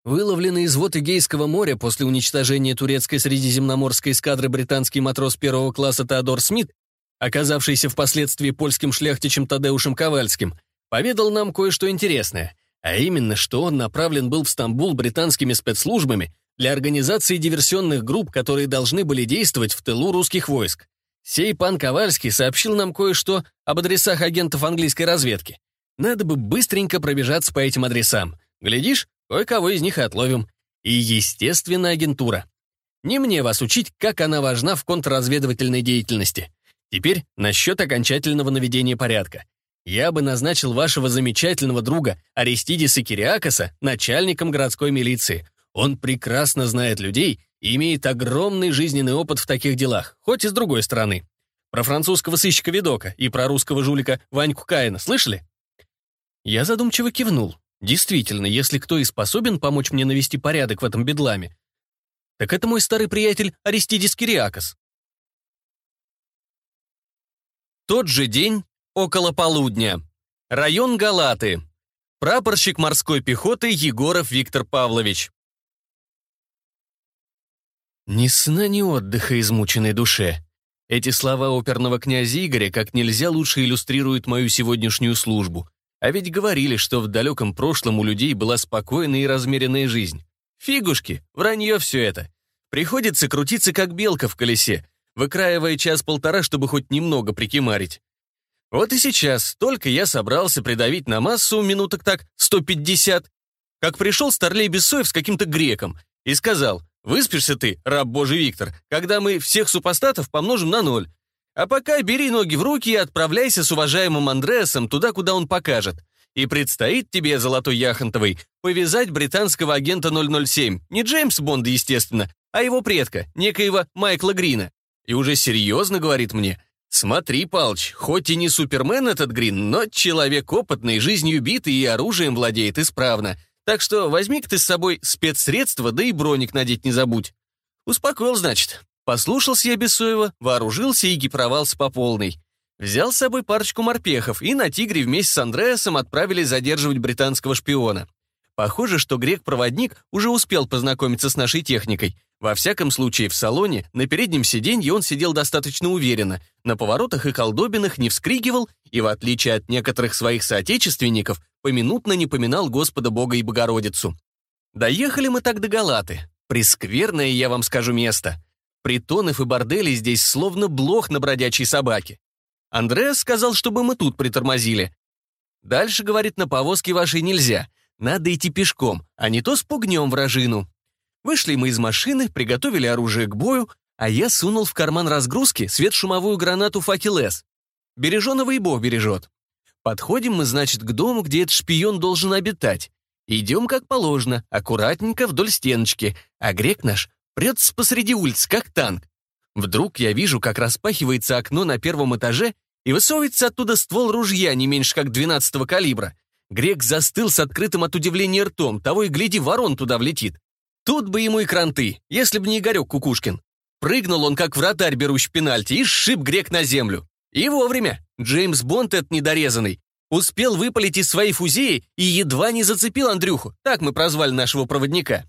Выловленный из вод Эгейского моря после уничтожения турецкой средиземноморской эскадры британский матрос первого класса Теодор Смит, оказавшийся впоследствии польским шляхтичем Тадеушем Ковальским, поведал нам кое-что интересное, а именно, что он направлен был в Стамбул британскими спецслужбами для организации диверсионных групп, которые должны были действовать в тылу русских войск. Сей пан Ковальский сообщил нам кое-что об адресах агентов английской разведки. Надо бы быстренько пробежаться по этим адресам. Глядишь, Кое-кого из них и отловим. И, естественно, агентура. Не мне вас учить, как она важна в контрразведывательной деятельности. Теперь насчет окончательного наведения порядка. Я бы назначил вашего замечательного друга Аристидиса Кириакоса начальником городской милиции. Он прекрасно знает людей и имеет огромный жизненный опыт в таких делах, хоть и с другой стороны. Про французского сыщика Видока и про русского жулика Ваньку Каина слышали? Я задумчиво кивнул. Действительно, если кто и способен помочь мне навести порядок в этом бедламе, так это мой старый приятель Аристидис Кириакос. Тот же день, около полудня. Район Галаты. Прапорщик морской пехоты Егоров Виктор Павлович. «Ни сна, ни отдыха измученной душе». Эти слова оперного князя Игоря как нельзя лучше иллюстрируют мою сегодняшнюю службу. А ведь говорили, что в далеком прошлом у людей была спокойная и размеренная жизнь. Фигушки, вранье все это. Приходится крутиться, как белка в колесе, выкраивая час-полтора, чтобы хоть немного прикимарить. Вот и сейчас, только я собрался придавить на массу минуток так 150, как пришел Старлей Бессоев с каким-то греком и сказал, «Выспишься ты, раб божий Виктор, когда мы всех супостатов помножим на ноль, а пока бери ноги в руки и отправляйся с уважаемым Андреасом туда, куда он покажет. И предстоит тебе, Золотой Яхонтовый, повязать британского агента 007, не Джеймс Бонда, естественно, а его предка, некоего Майкла Грина. И уже серьезно говорит мне, смотри, Палч, хоть и не Супермен этот Грин, но человек опытный, жизнью битый и оружием владеет исправно. Так что возьми-ка ты с собой спецсредства, да и броник надеть не забудь. Успокоил, значит. Послушался я Бесоева, вооружился и гипровался по полной. Взял с собой парочку морпехов и на «Тигре» вместе с Андреасом отправились задерживать британского шпиона. Похоже, что грек-проводник уже успел познакомиться с нашей техникой. Во всяком случае, в салоне, на переднем сиденье он сидел достаточно уверенно, на поворотах и колдобинах не вскрикивал и, в отличие от некоторых своих соотечественников, поминутно не поминал Господа Бога и Богородицу. Доехали мы так до Галаты. Прескверное, я вам скажу, место. Притонов и бордели здесь словно блох на бродячей собаке. Андреас сказал, чтобы мы тут притормозили. Дальше, говорит, на повозке вашей нельзя. Надо идти пешком, а не то спугнем вражину. Вышли мы из машины, приготовили оружие к бою, а я сунул в карман разгрузки светшумовую гранату «Факелес». Береженого и бог бережет. Подходим мы, значит, к дому, где этот шпион должен обитать. Идем как положено, аккуратненько вдоль стеночки, а грек наш прется посреди улиц, как танк. Вдруг я вижу, как распахивается окно на первом этаже и высовывается оттуда ствол ружья не меньше как 12-го калибра. Грек застыл с открытым от удивления ртом, того и гляди, ворон туда влетит. Тут бы ему и кранты, если бы не Игорек Кукушкин. Прыгнул он, как вратарь, берущий пенальти, и сшиб Грек на землю. И вовремя. Джеймс Бонд, этот недорезанный, успел выпалить из своей фузеи и едва не зацепил Андрюху, так мы прозвали нашего проводника.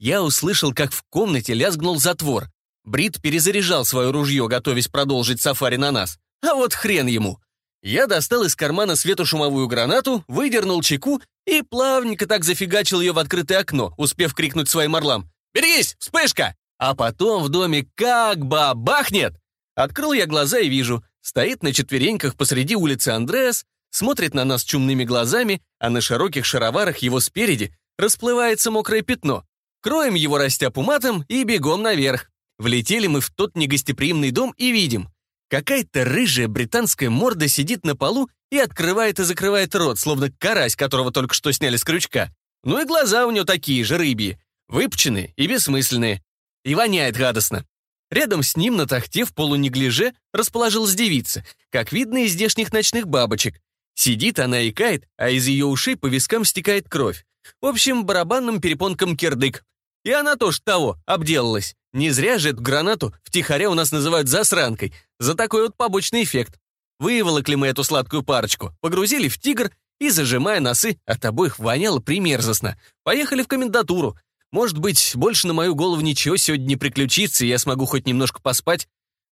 Я услышал, как в комнате лязгнул затвор. Брит перезаряжал свое ружье, готовясь продолжить сафари на нас. А вот хрен ему. Я достал из кармана светошумовую гранату, выдернул чеку и плавненько так зафигачил ее в открытое окно, успев крикнуть своим орлам «Берегись! Вспышка!» А потом в доме как бабахнет! Открыл я глаза и вижу, стоит на четвереньках посреди улицы Андреас, смотрит на нас чумными глазами, а на широких шароварах его спереди расплывается мокрое пятно. Кроем его растяпу матом и бегом наверх. Влетели мы в тот негостеприимный дом и видим. Какая-то рыжая британская морда сидит на полу и открывает и закрывает рот, словно карась, которого только что сняли с крючка. Ну и глаза у нее такие же рыбьи, выпченные и бессмысленные. И воняет гадостно. Рядом с ним на тахте в полунеглиже расположилась девица, как видно из здешних ночных бабочек. Сидит она и кает, а из ее ушей по вискам стекает кровь. В общем, барабанным перепонкам кирдык. И она тоже того, обделалась. Не зря же эту гранату втихаря у нас называют засранкой. За такой вот побочный эффект. Выволокли мы эту сладкую парочку, погрузили в тигр и, зажимая носы, от обоих воняло примерзостно. Поехали в комендатуру. Может быть, больше на мою голову ничего сегодня не приключится, и я смогу хоть немножко поспать.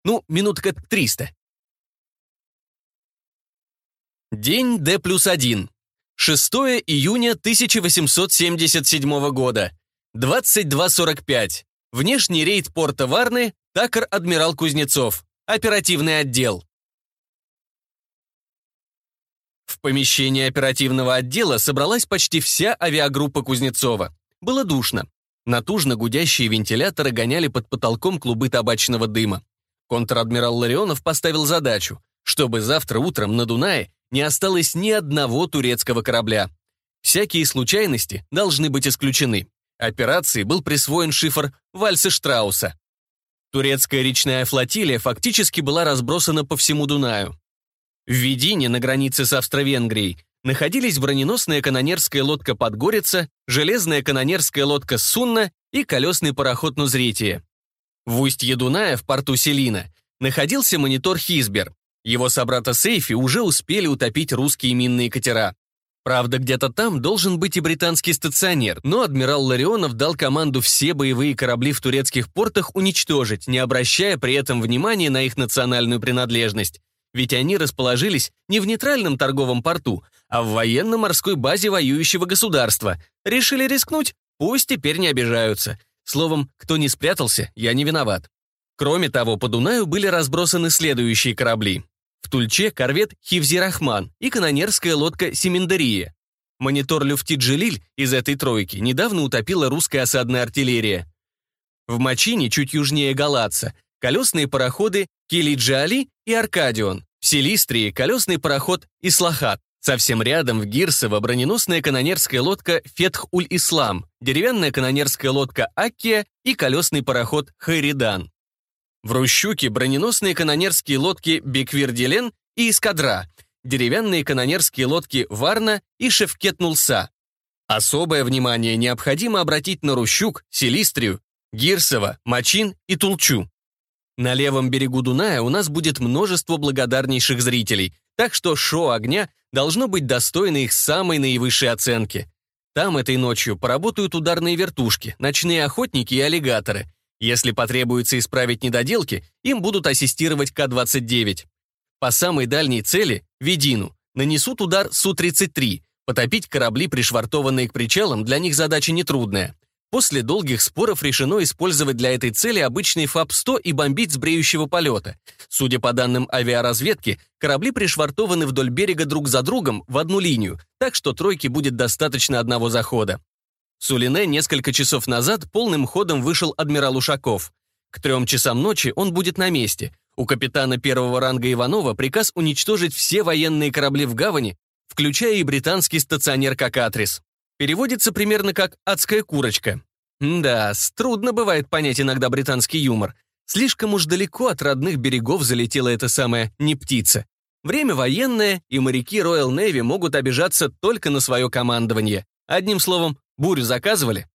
Ну, минутка это 300. День Д плюс один. 6 июня 1877 года. 22.45. Внешний рейд порта Варны, Такар-адмирал Кузнецов. Оперативный отдел. В помещении оперативного отдела собралась почти вся авиагруппа Кузнецова. Было душно. Натужно гудящие вентиляторы гоняли под потолком клубы табачного дыма. Контр-адмирал Ларионов поставил задачу чтобы завтра утром на Дунае не осталось ни одного турецкого корабля. Всякие случайности должны быть исключены. Операции был присвоен шифр Вальса Штрауса. Турецкая речная флотилия фактически была разбросана по всему Дунаю. В Ведине, на границе с Австро-Венгрией, находились броненосная канонерская лодка «Подгорица», железная канонерская лодка «Сунна» и колесный пароход «Нузритие». В устье Дуная, в порту Селина, находился монитор «Хизбер», его собрата Сейфи уже успели утопить русские минные катера. Правда, где-то там должен быть и британский стационер, но адмирал Ларионов дал команду все боевые корабли в турецких портах уничтожить, не обращая при этом внимания на их национальную принадлежность. Ведь они расположились не в нейтральном торговом порту, а в военно-морской базе воюющего государства. Решили рискнуть? Пусть теперь не обижаются. Словом, кто не спрятался, я не виноват. Кроме того, по Дунаю были разбросаны следующие корабли в Тульче корвет Хивзирахман и канонерская лодка «Семендерия». Монитор люфти «Джелиль» из этой тройки недавно утопила русская осадная артиллерия. В Мачине, чуть южнее Галаца, колесные пароходы «Килиджали» и «Аркадион». В Селистрии колесный пароход «Ислахат». Совсем рядом в Гирсово броненосная канонерская лодка «Фетх-уль-Ислам», деревянная канонерская лодка «Акия» и колесный пароход «Хайридан». В Рущуке броненосные канонерские лодки Беквирдилен и Искадра, деревянные канонерские лодки Варна и Шевкетнулса. Особое внимание необходимо обратить на Рущук, Селистрию, Гирсово, Мачин и Тулчу. На левом берегу Дуная у нас будет множество благодарнейших зрителей, так что шоу огня должно быть достойно их самой наивысшей оценки. Там этой ночью поработают ударные вертушки, ночные охотники и аллигаторы – если потребуется исправить недоделки, им будут ассистировать К-29. По самой дальней цели, Ведину, нанесут удар Су-33. Потопить корабли, пришвартованные к причалам, для них задача нетрудная. После долгих споров решено использовать для этой цели обычный ФАП-100 и бомбить с бреющего полета. Судя по данным авиаразведки, корабли пришвартованы вдоль берега друг за другом в одну линию, так что тройке будет достаточно одного захода. С несколько часов назад полным ходом вышел адмирал Ушаков. К трем часам ночи он будет на месте. У капитана первого ранга Иванова приказ уничтожить все военные корабли в гавани, включая и британский стационер «Кокатрис». Переводится примерно как «адская курочка». да, трудно бывает понять иногда британский юмор. Слишком уж далеко от родных берегов залетела эта самая «не птица». Время военное, и моряки Royal Navy могут обижаться только на свое командование. Одним словом, Бурю заказывали?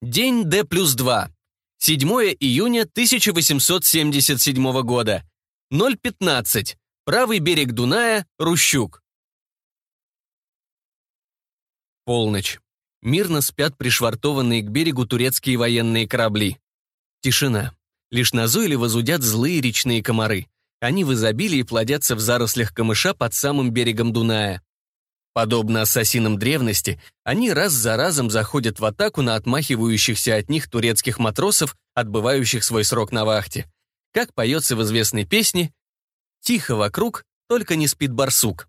День Д плюс 2. 7 июня 1877 года. 0.15. Правый берег Дуная, Рущук. Полночь. Мирно спят пришвартованные к берегу турецкие военные корабли. Тишина. Лишь назойливо зудят злые речные комары. Они в изобилии плодятся в зарослях камыша под самым берегом Дуная. Подобно ассасинам древности, они раз за разом заходят в атаку на отмахивающихся от них турецких матросов, отбывающих свой срок на вахте. Как поется в известной песне «Тихо вокруг, только не спит барсук».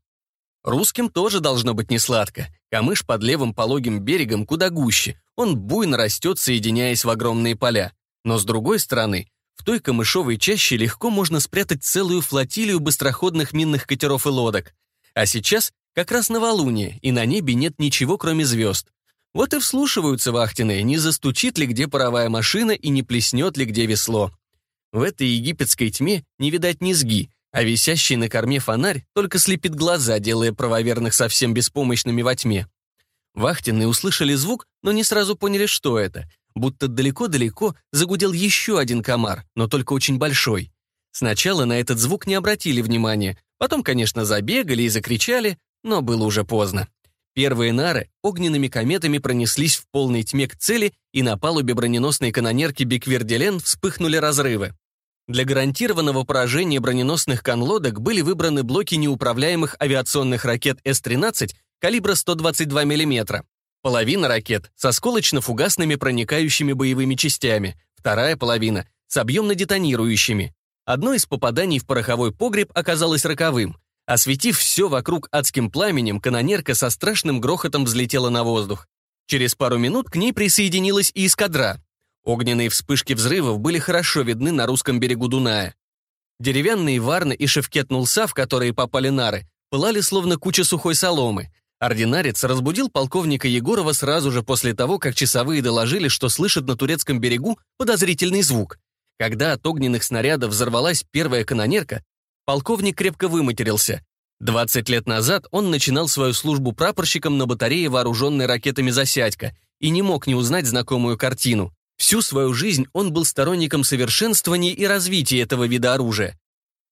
Русским тоже должно быть несладко. Камыш под левым пологим берегом куда гуще, он буйно растет, соединяясь в огромные поля. Но с другой стороны, в той камышовой чаще легко можно спрятать целую флотилию быстроходных минных катеров и лодок. А сейчас как раз новолуние, и на небе нет ничего, кроме звезд. Вот и вслушиваются вахтенные, не застучит ли где паровая машина и не плеснет ли где весло. В этой египетской тьме не видать низги, а висящий на корме фонарь только слепит глаза, делая правоверных совсем беспомощными во тьме. Вахтенные услышали звук, но не сразу поняли, что это. Будто далеко-далеко загудел еще один комар, но только очень большой. Сначала на этот звук не обратили внимания, потом, конечно, забегали и закричали, но было уже поздно. Первые нары огненными кометами пронеслись в полной тьме к цели, и на палубе броненосной канонерки Биквердилен вспыхнули разрывы. Для гарантированного поражения броненосных конлодок были выбраны блоки неуправляемых авиационных ракет С-13 калибра 122 мм. Половина ракет со сколочно-фугасными проникающими боевыми частями, вторая половина с объемно-детонирующими. Одно из попаданий в пороховой погреб оказалось роковым. Осветив все вокруг адским пламенем, канонерка со страшным грохотом взлетела на воздух. Через пару минут к ней присоединилась и эскадра. Огненные вспышки взрывов были хорошо видны на русском берегу Дуная. Деревянные варны и шевкет нулса, в которые попали нары, пылали словно куча сухой соломы. Ординарец разбудил полковника Егорова сразу же после того, как часовые доложили, что слышат на турецком берегу подозрительный звук. Когда от огненных снарядов взорвалась первая канонерка, полковник крепко выматерился. 20 лет назад он начинал свою службу прапорщиком на батарее, вооруженной ракетами «Засядька», и не мог не узнать знакомую картину. Всю свою жизнь он был сторонником совершенствования и развития этого вида оружия.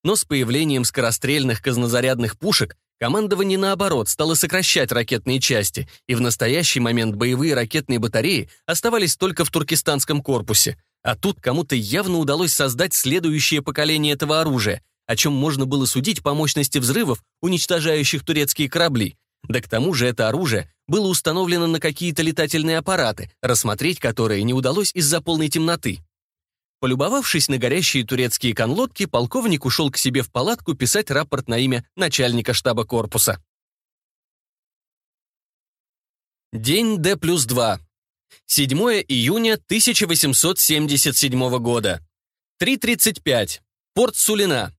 Но с появлением скорострельных казнозарядных пушек командование, наоборот, стало сокращать ракетные части, и в настоящий момент боевые ракетные батареи оставались только в туркестанском корпусе. А тут кому-то явно удалось создать следующее поколение этого оружия, о чем можно было судить по мощности взрывов, уничтожающих турецкие корабли. Да к тому же это оружие было установлено на какие-то летательные аппараты, рассмотреть которые не удалось из-за полной темноты. Полюбовавшись на горящие турецкие конлодки, полковник ушел к себе в палатку писать рапорт на имя начальника штаба корпуса. День Д плюс 2. 7 июня 1877 года. 3.35. Порт Сулина.